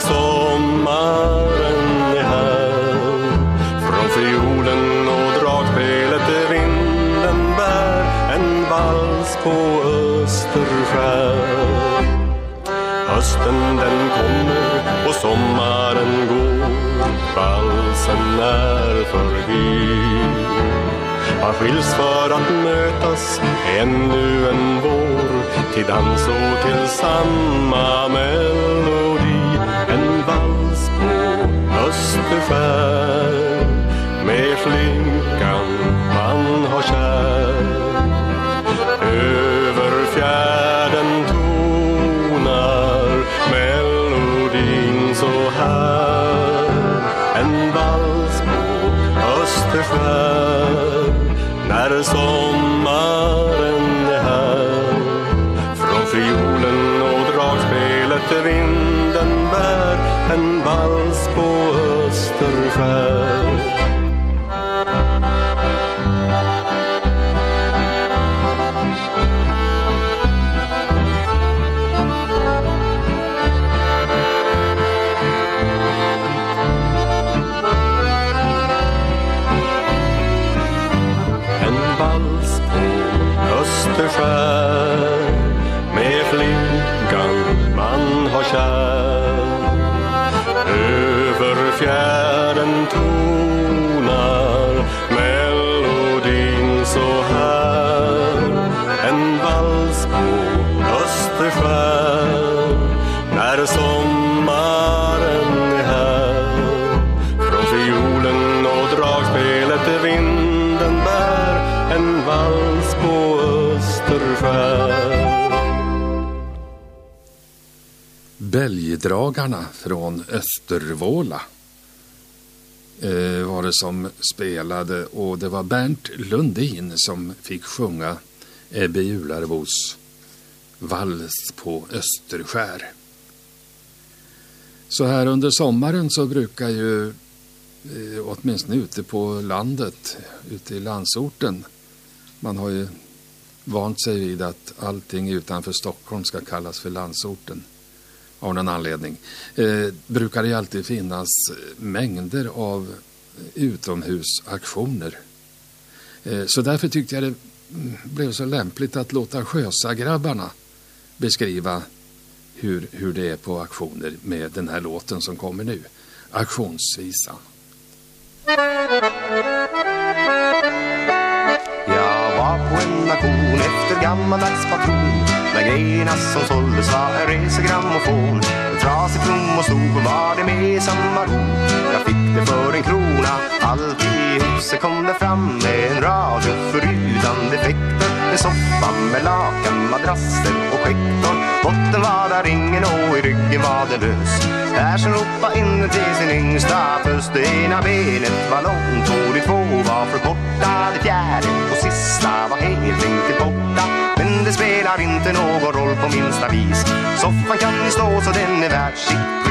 Sommaren är här. Från fiolen och dragspelet vinden bär en vals på Österskär. Hösten den kommer och sommaren går, valsen är förbi. Man skiljs för att mötas ännu en vår till dans och till samma melodi. Österskär med flinkan man har kär. Över fjärden tonar melodin så här. En vals på Österskär när sommaren är här. Från fiolen och dragspelet vinner en vals på Österskär. Bidragarna från Östervåla eh, var det som spelade och det var Bernt Lundin som fick sjunga Ebbe Jularbos vals på Österskär. Så här under sommaren så brukar ju, eh, åtminstone ute på landet, ute i landsorten, man har ju vant sig vid att allting utanför Stockholm ska kallas för landsorten av någon anledning. Eh, brukar det ju alltid finnas mängder av eh, utomhusaktioner. Eh, så därför tyckte jag det mm, blev så lämpligt att låta Sjösa-grabbarna beskriva hur, hur det är på aktioner med den här låten som kommer nu. Auktionsvisan. Jag var på en auktion efter gammaldags patron där grejerna som såldes var en resegrammofon. En trasig plom och stor var det med i samma ro. Jag fick det för en krona. Allt i huset kom det fram med en radio förutan defekter. En soffa med lakan, madrasser och skäktorn. Botten var där ingen och i ryggen var det lös. Persson ropa in till sin yngsta puss Det ena benet. Var långt och de två var för korta Det fjärde och sista var helt enkelt borta. Men det spelar inte någon roll på minsta vis. Soffan kan ju stå så den är värd sitt.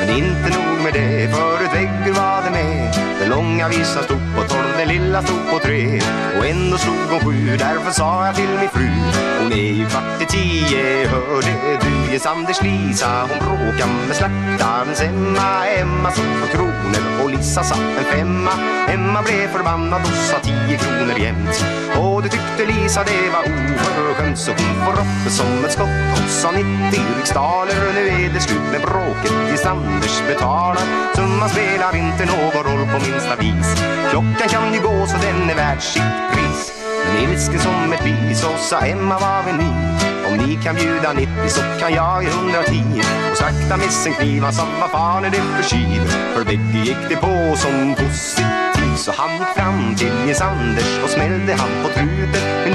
Men inte nog med det, förut väggur var det med. Den långa visan stod på tolv, den lilla stod på tre. Och ändå slog hon sju, därför sa jag till min fru Hon är ju kvart i tio, hörde du? Jens Anders Lisa Hon bråkar med slaktarens Emma Emma som får kronor och Lisa sa en femma. Emma blev förbannad och sa tio kronor jämt Och det tyckte Lisa det var oförskämt Så hon får upp som ett skott. Och sa 90 riksdaler Nu är det slut med bråket, Jens Anders betalar. Summan spelar inte någon roll på minsta vis. Klockan kan ju gå så den är värd sitt pris. Men ilsken som ett bi och sa Emma var vi ny ni kan bjuda 90 så kan jag ju 110 Och sakta med sin kniv han sa vad fan är det för kyl För bägge gick det på som positiv Så han gick fram till Jens Anders och smällde han på truten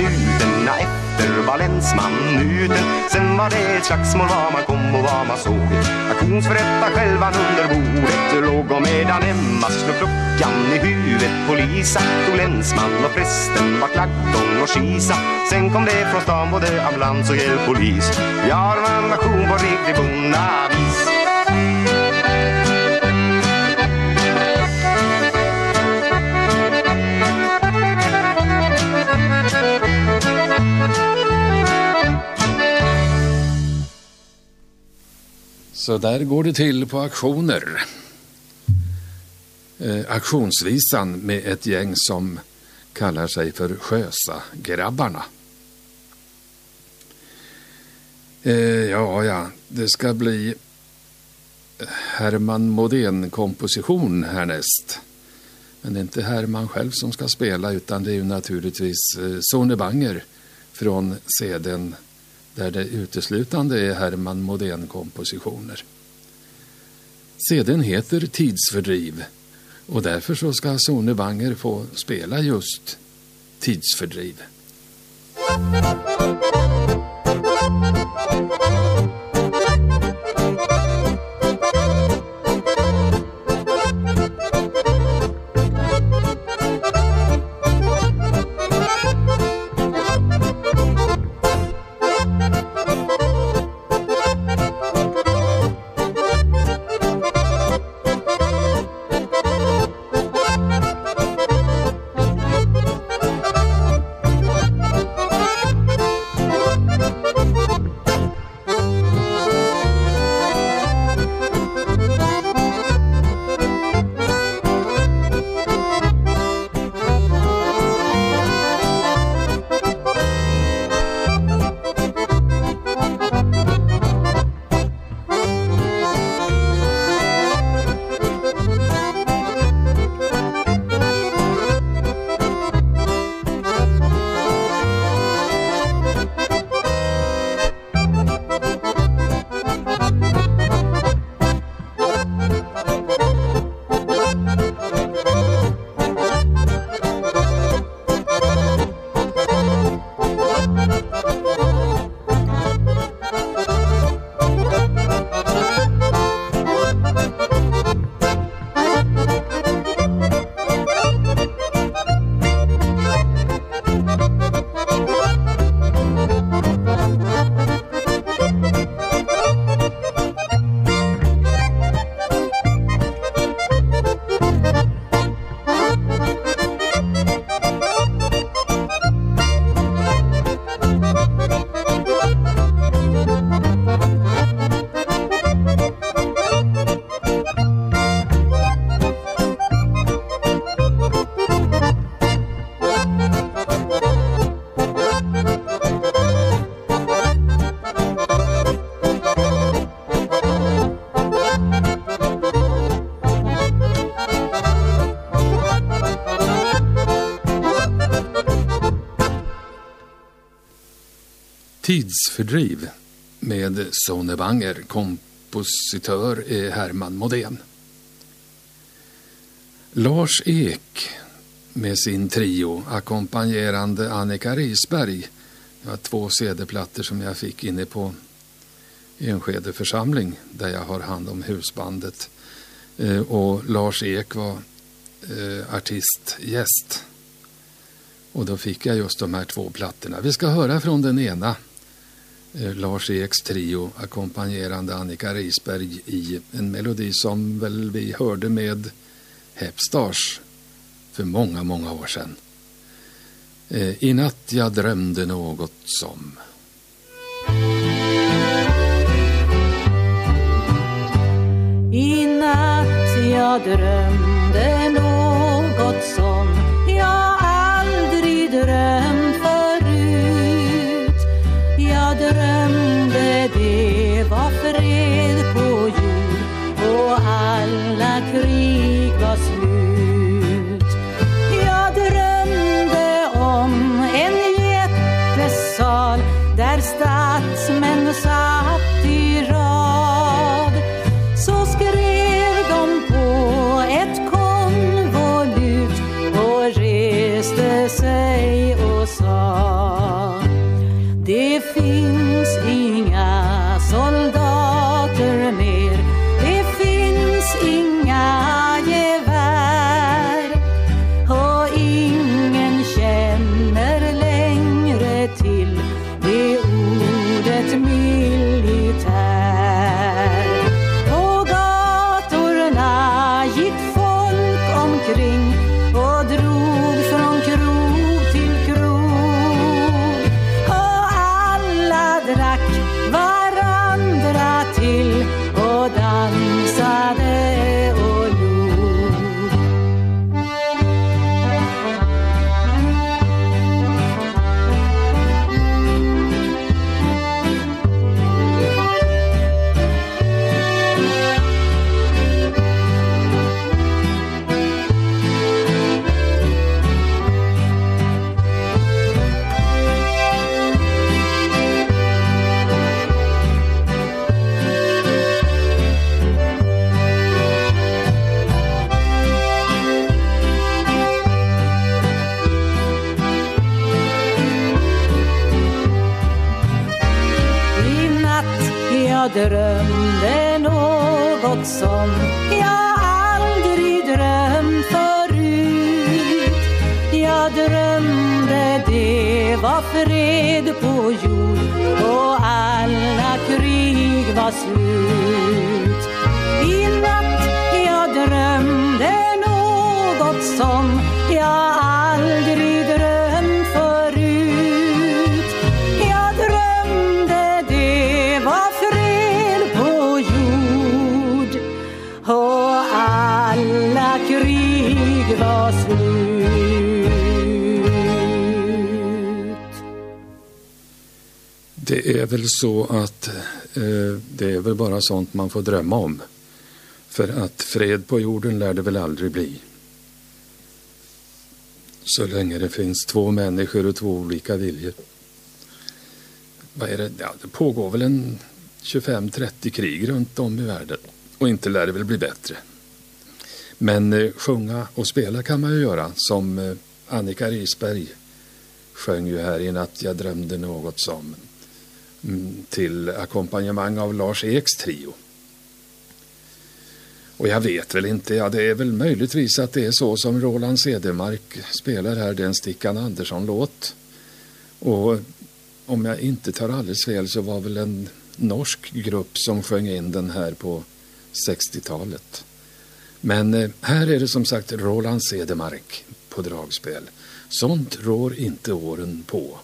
Minuterna efter ute. Sen var det ett slagsmål vad man kom och vad man såg. Auktionsförrätta självan under bordet låg och medan Emma slog klockan i huvudet. På Lisa Tog länsman och prästen var klackgång och skisa. Sen kom det från stan både ambulans och hjälppolis Ja, det var en auktion på riktig bonnavis Så där går det till på auktioner. Eh, auktionsvisan med ett gäng som kallar sig för Sjösa-grabbarna. Eh, ja, ja, det ska bli Herman Modén-komposition härnäst. Men det är inte Herman själv som ska spela utan det är ju naturligtvis eh, Sonny Banger från CDn där det uteslutande är Herman Modén-kompositioner. CDn heter Tidsfördriv och därför så ska Sone Banger få spela just Tidsfördriv. Tidsfördriv med Sonne Banger. Kompositör är Herman Modén. Lars Ek med sin trio ackompanjerande Annika Risberg. Det var två CD-plattor som jag fick inne på Enskede församling där jag har hand om husbandet. Eh, och Lars Ek var eh, artistgäst. Och då fick jag just de här två plattorna. Vi ska höra från den ena. Eh, Lars Eks trio ackompanjerande Annika Risberg i en melodi som väl vi hörde med Hepstars för många, många år sedan. Eh, I natt jag drömde något som... I natt jag drömde något som jag aldrig drömt krig var slut. Det är väl så att eh, det är väl bara sånt man får drömma om. För att fred på jorden lär det väl aldrig bli. Så länge det finns två människor och två olika viljor. Vad är det? Ja, det pågår väl en 25-30 krig runt om i världen. Och inte lär det väl bli bättre. Men eh, sjunga och spela kan man ju göra. Som eh, Annika Risberg sjöng ju här i natt. Jag drömde något som mm, till ackompanjemang av Lars Eks trio. Och jag vet väl inte, ja det är väl möjligtvis att det är så som Roland Cedermark spelar här, det är en Stickan Andersson-låt. Och eh, om jag inte tar alldeles fel så var väl en norsk grupp som sjöng in den här på 60-talet. Men eh, här är det som sagt Roland Cedermark på dragspel. Sånt rår inte åren på.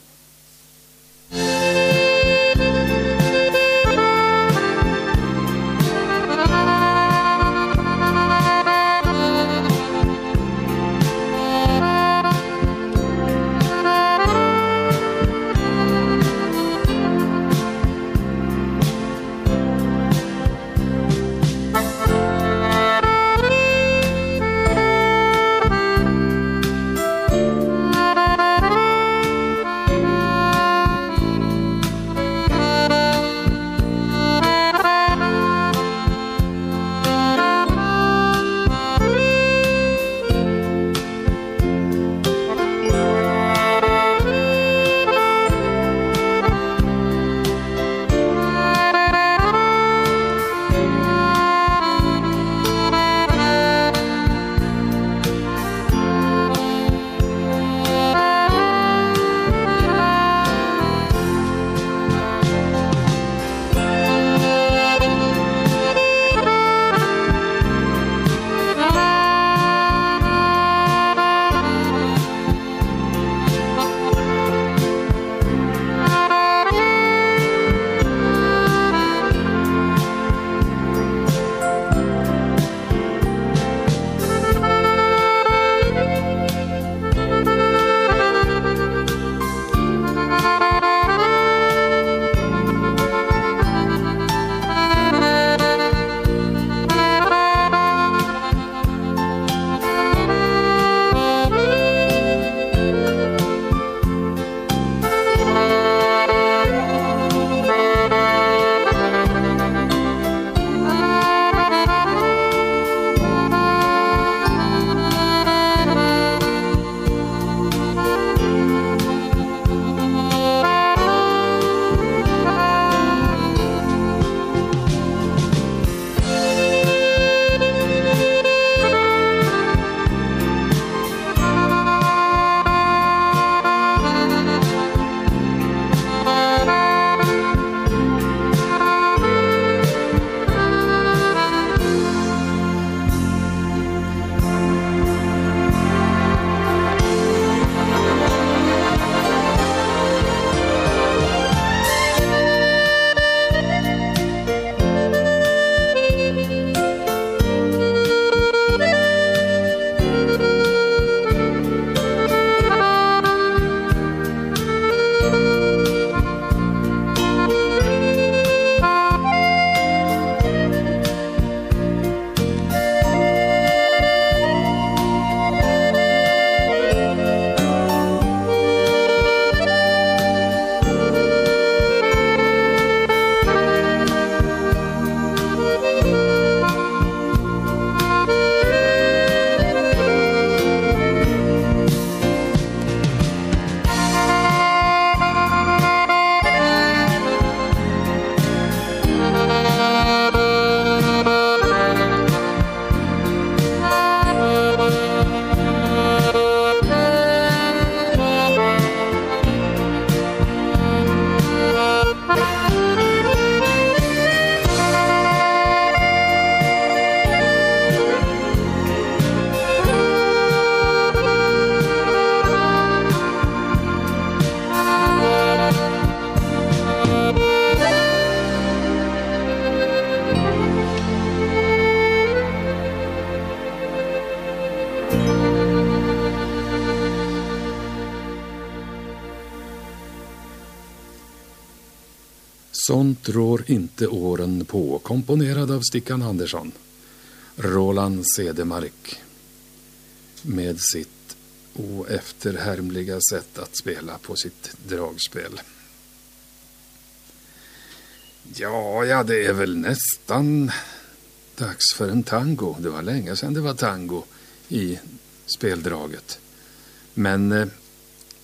Inte åren på, komponerad av Stickan Andersson. Roland Cedermark med sitt oefterhärmliga sätt att spela på sitt dragspel. Ja, ja, det är väl nästan dags för en tango. Det var länge sedan det var tango i speldraget. Men eh,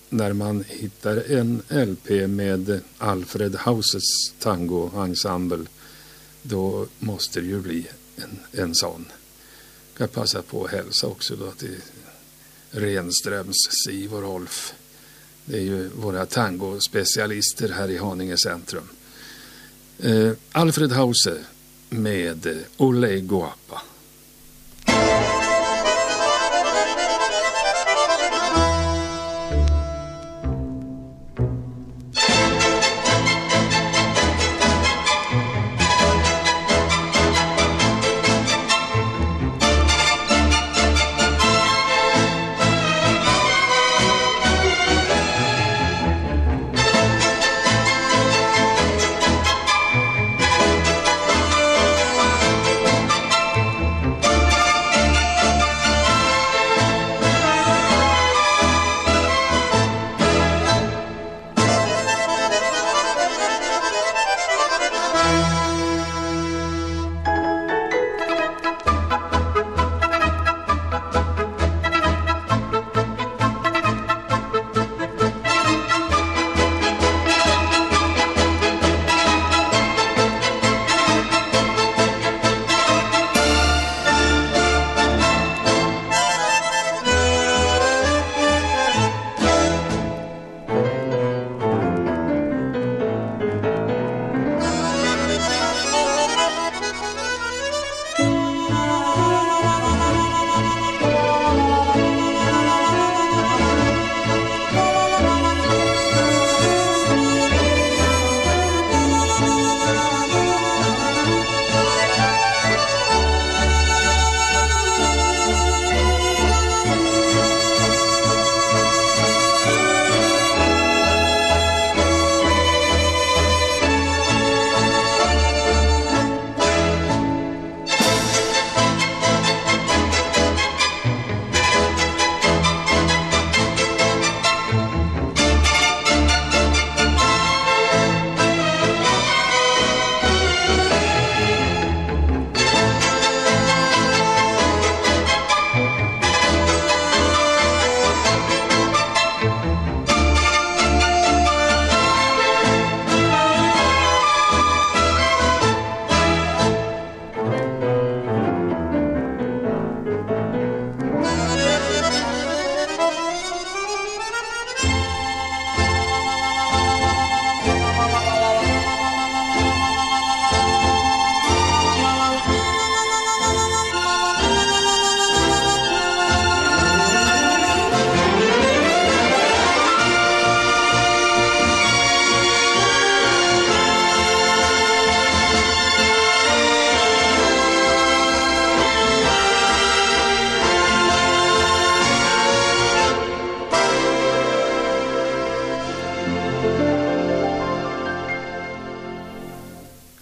när man hittar en LP med Alfred Hauses tangoensemble då måste det ju bli en, en sån. Jag kan passa på att hälsa också då till Renströms, Siv och Rolf. Det är ju våra tangospecialister här i Haninge centrum. Eh, Alfred Hause med Ole Guapa.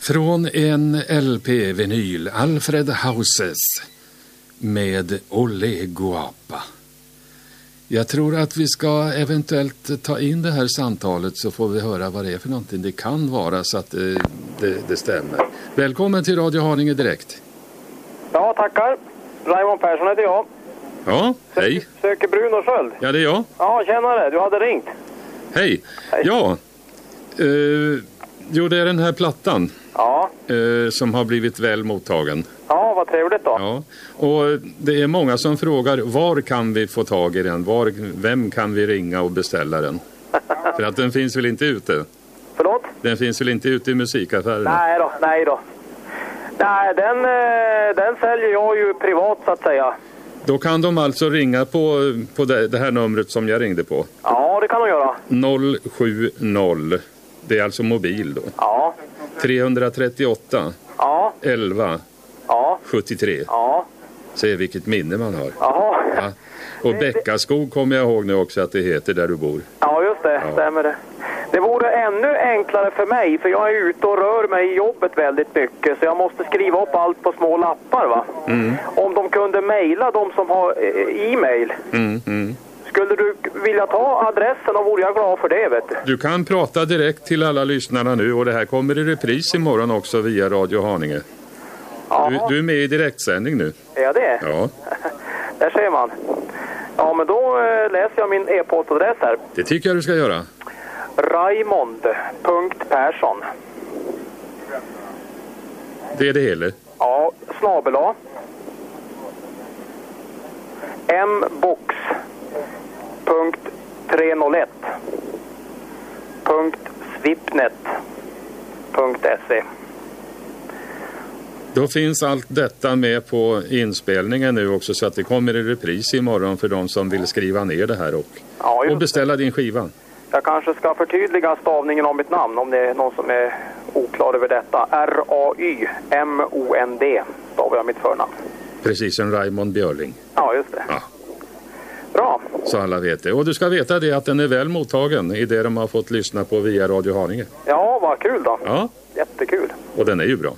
Från en LP-vinyl, Alfred Hauses med Ole Guapa. Jag tror att vi ska eventuellt ta in det här samtalet så får vi höra vad det är för någonting det kan vara så att det, det, det stämmer. Välkommen till Radio Haninge Direkt. Ja, tackar. Raymond Persson heter jag. Ja, hej. Söker Bruno Sköld. Ja, det är jag. Ja, tjenare. Du hade ringt. Hej. Ja, eh, jo det är den här plattan. Ja. Eh, som har blivit väl mottagen. Ja, vad trevligt då. Ja, och det är många som frågar var kan vi få tag i den? Var, vem kan vi ringa och beställa den? För att den finns väl inte ute? Förlåt? Den finns väl inte ute i musikaffärerna? Nej då, nej då. Nej, den, eh, den säljer jag ju privat så att säga. Då kan de alltså ringa på, på det, det här numret som jag ringde på. Ja, det kan de göra. 070. Det är alltså mobil då. Ja. 338 Ja. 11 Ja. 73. Ja. Se vilket minne man har. Jaha. Ja. Och Bäckaskog kommer jag ihåg nu också att det heter där du bor. Ja, just det. Ja. Stämmer det. Det vore ännu enklare för mig, för jag är ute och rör mig i jobbet väldigt mycket, så jag måste skriva upp allt på små lappar. va. Mm. Om de kunde mejla, de som har eh, e-mail. Mm, mm. Skulle du vilja ta adressen och vore jag glad för det, vet du. Du kan prata direkt till alla lyssnarna nu och det här kommer i repris imorgon också via Radio Haninge. Du, du är med i direktsändning nu. Är jag det? Ja, Där ser man. Ja, men då eh, läser jag min e-postadress här. det tycker jag du ska göra. Raimond.Persson. Det är det hela. Ja, snabel A. Punkt 301. Punkt svipnet. Punkt se. Då finns allt detta med på inspelningen nu också så att det kommer i repris imorgon för de som vill skriva ner det här och, Ja, och beställa din skiva. Jag kanske ska förtydliga stavningen av mitt namn om det är någon som är oklar över detta. R-A-Y-M-O-N-D stavar jag mitt förnamn. Precis som Raymond Björling. Ja, just det. Ja. Bra. Så alla vet det. Och du ska veta det att den är väl mottagen i det de har fått lyssna på via Radio Haninge. Ja, vad kul då. Ja, Jättekul. och den är ju bra.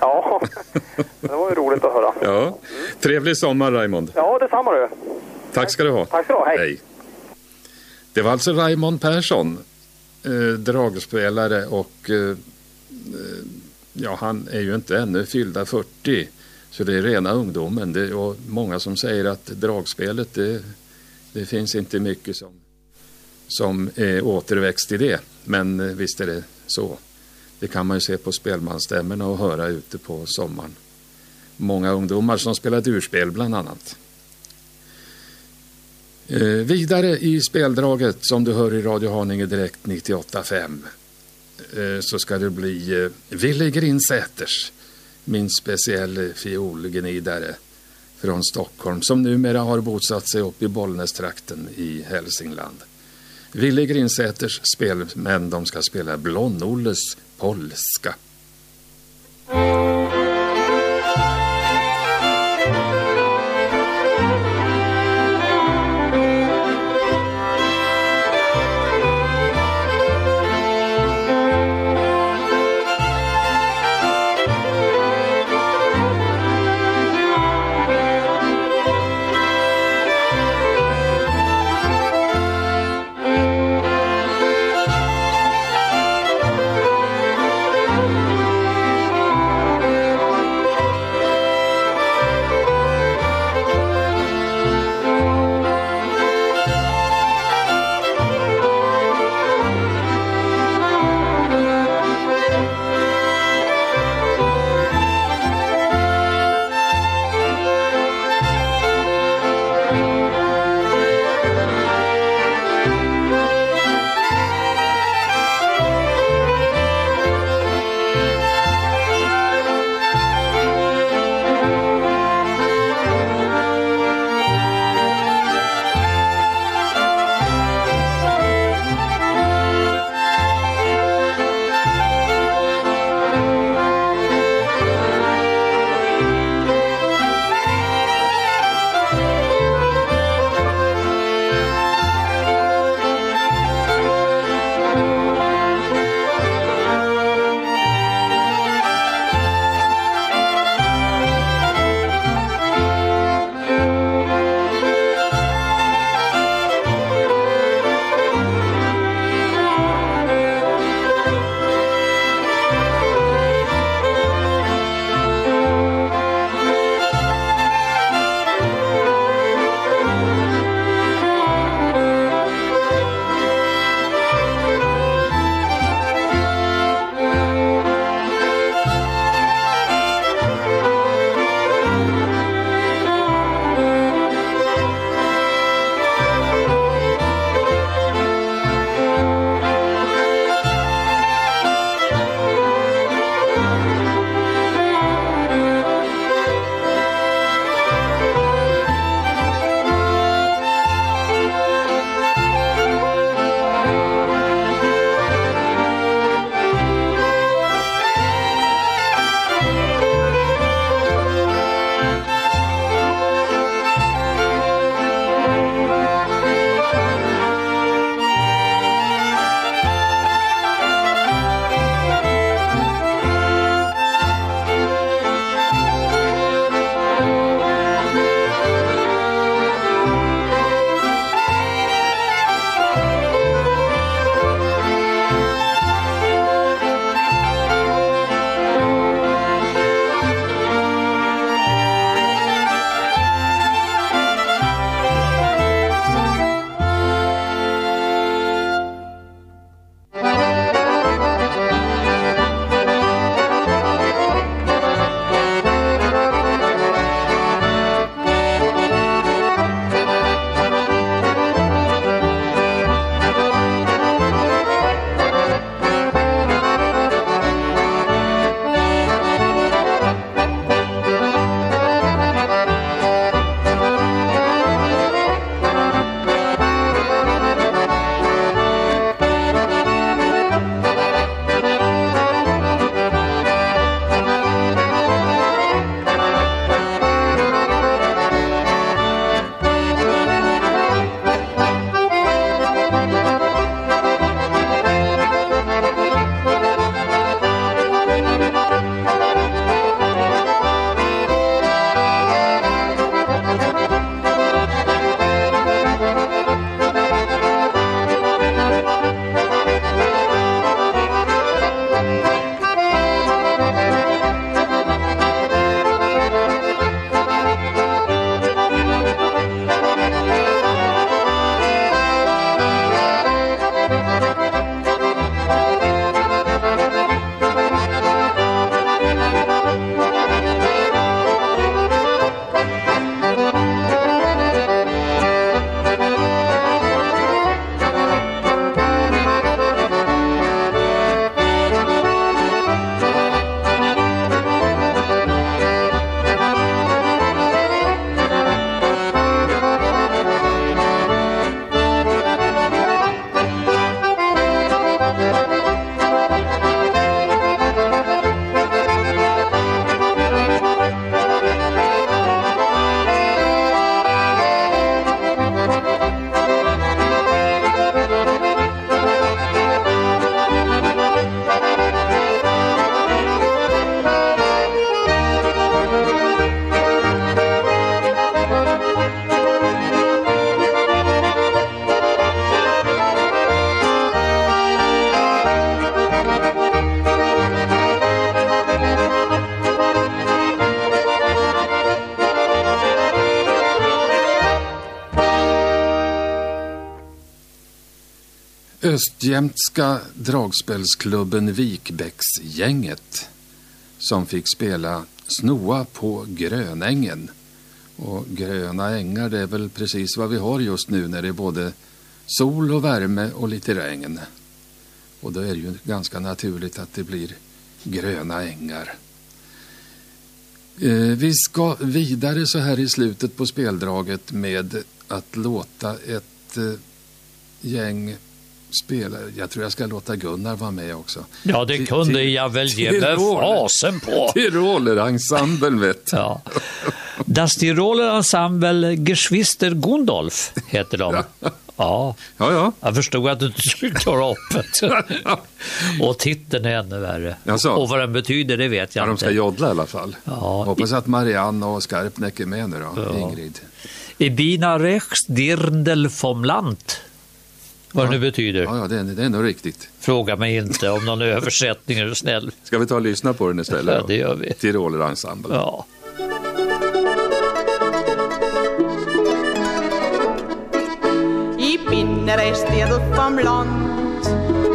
Ja, det var ju roligt att höra. Ja. Trevlig sommar Raymond. Ja, detsamma du. Tack ska du ha. Tack ska du ha. Hej. Det var alltså Raymond Persson, eh, dragspelare och eh, eh, ja, han är ju inte ännu fyllda 40 så det är rena ungdomen. Det, och många som säger att dragspelet det, det finns inte mycket som, som är återväxt i det. Men eh, visst är det så. Det kan man ju se på spelmansstämmorna och höra ute på sommaren. Många ungdomar som spelar urspel bland annat. Eh, vidare i speldraget som du hör i Radio Haninge Direkt 98.5 eh, så ska det bli eh, Willy Grinsäters, min speciell fiolgnidare från Stockholm som numera har bosatt sig upp i Bollnästrakten i Hälsingland. Ville Grinsäters spelmän de ska spela Blonnolles polska. Östjämtska dragspelsklubben Vikbäcksgänget som fick spela Snoa på Grönängen. Och gröna ängar det är väl precis vad vi har just nu när det är både sol och värme och lite regn. Och då är det ju ganska naturligt att det blir gröna ängar. Eh, Vi ska vidare så här i slutet på speldraget med att låta ett eh, gäng spelare, jag tror jag ska låta Gunnar vara med också. Ja, det kunde jag väl ge mig fasen på. Tirolerensemblen vet du. Ja. Das Tiroler Ensemble Geschwister Gundolf heter de. Ja. Ja, ja. Jag förstod att du inte skulle klara upp det. Och titeln är ännu värre. Jaså? Och vad den betyder, det vet jag Ja, de inte. ska joddla i alla fall. Ja. Hoppas att Marianne och Skarpnäck är med nu då, Ja. Ingrid. Ibina rechts dirndel vom Land. Vad det nu betyder. Ja, ja det, är, det är nog riktigt. Fråga mig inte om någon översättning, är du snäll. Ska vi ta och lyssna på den istället? Ja, det gör vi. Tirolerensemblen. Ja. Bin der Restierl vom Land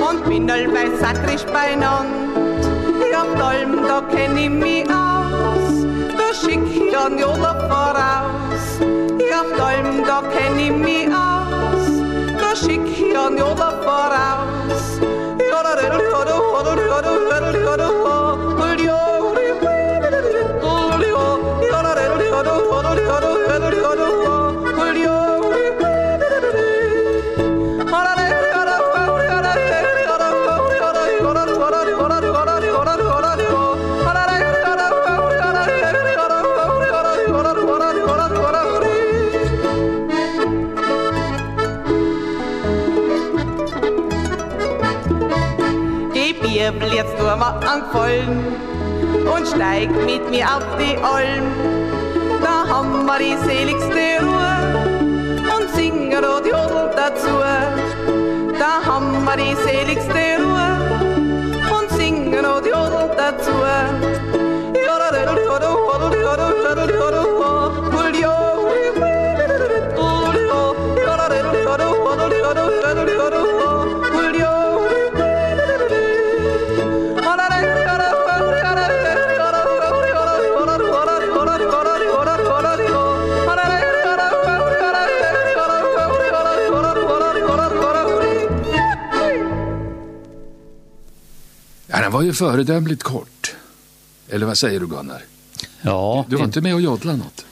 und bin allweil sakrisch beinand. Auf allem, da kenn ich mich aus, da schick ich an voraus. Auf allem, da kenn ich mich aus, on your love, four hours. Bibel jetzt nur mal angefallen und steigt mit mir auf die Alm. Da haben wir die seligste Ruhe und singen und jodeln dazu. Da haben wir die seligste Ruhe und singen und jodeln dazu. Jodel, jodel, jodel, var ju föredömligt kort. Eller vad säger du Gunnar? Ja, Du var inte med och joddla något?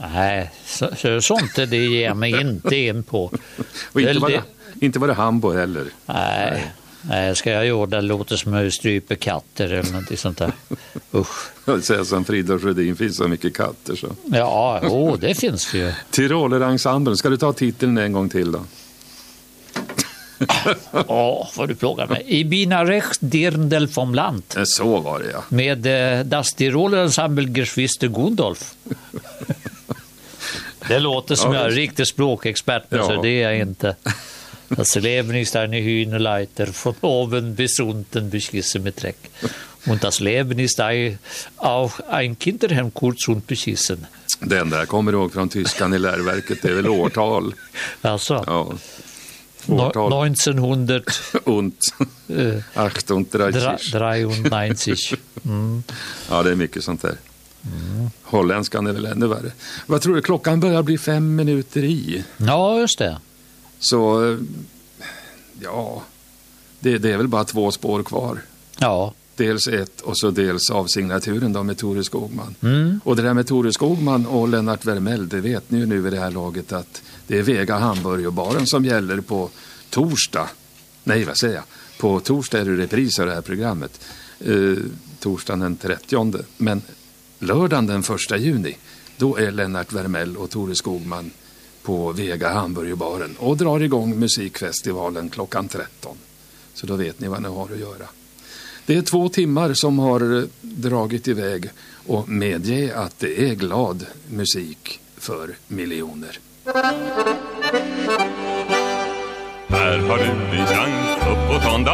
Nej, så, så, sånt det ger mig inte in på. Och inte var, Det- inte var det Hambo heller? Nej, nej, ska jag låter som jag stryper katter eller någonting sånt där. Usch. Jag vill säga som Fridolf Rhodin, finns så mycket katter så. Ja, jo, det finns det ju. Tirolerensemblen, ska du ta titeln en gång till då? Ja, vad du plågar mig. I Bina rechts dirndel vom Land. Eh, Så var det ja. Med eh, Das Tiroler Ensemble Geschwister Gundolf. Det låter som Ja, jag är visst. riktig språkexpert, men Ja. så det är jag inte. Das Leben ist eine Hühnerleiter, von oben bis unten beschissen mit Dreck. Und das Leben ist ein, auch ein Kinderheim kurz und beschissen. Den där kommer du ihåg från tyskan i lärverket, det är väl årtal? Alltså, Ja. No, Årtal. 1993. Und. 38. Mm. Ja, det är mycket sånt där. Holländskan är väl ännu värre. Vad tror du, klockan börjar bli fem minuter i. Ja, just det. Så, eh, ja, det, det är väl bara två spår kvar. Ja. Dels ett och så dels av signaturen då med Tore Skogman. Mm. Och det där med Tore Skogman och Lennart Wermell, det vet ni ju nu vid det här laget att det är Vega hamburgerbaren som gäller på torsdag. Nej, vad säger jag? På torsdag är det repris av det här programmet. Eh, torsdagen den 30. Men lördagen den 1 juni, då är Lennart Wermell och Tore Skogman på Vega hamburgerbaren och drar igång musikfestivalen klockan 13. Så då vet ni vad ni har att göra. Det är två timmar som har eh, dragit iväg och medge att det är glad musik för miljoner. Här har du din chans upp uppåt on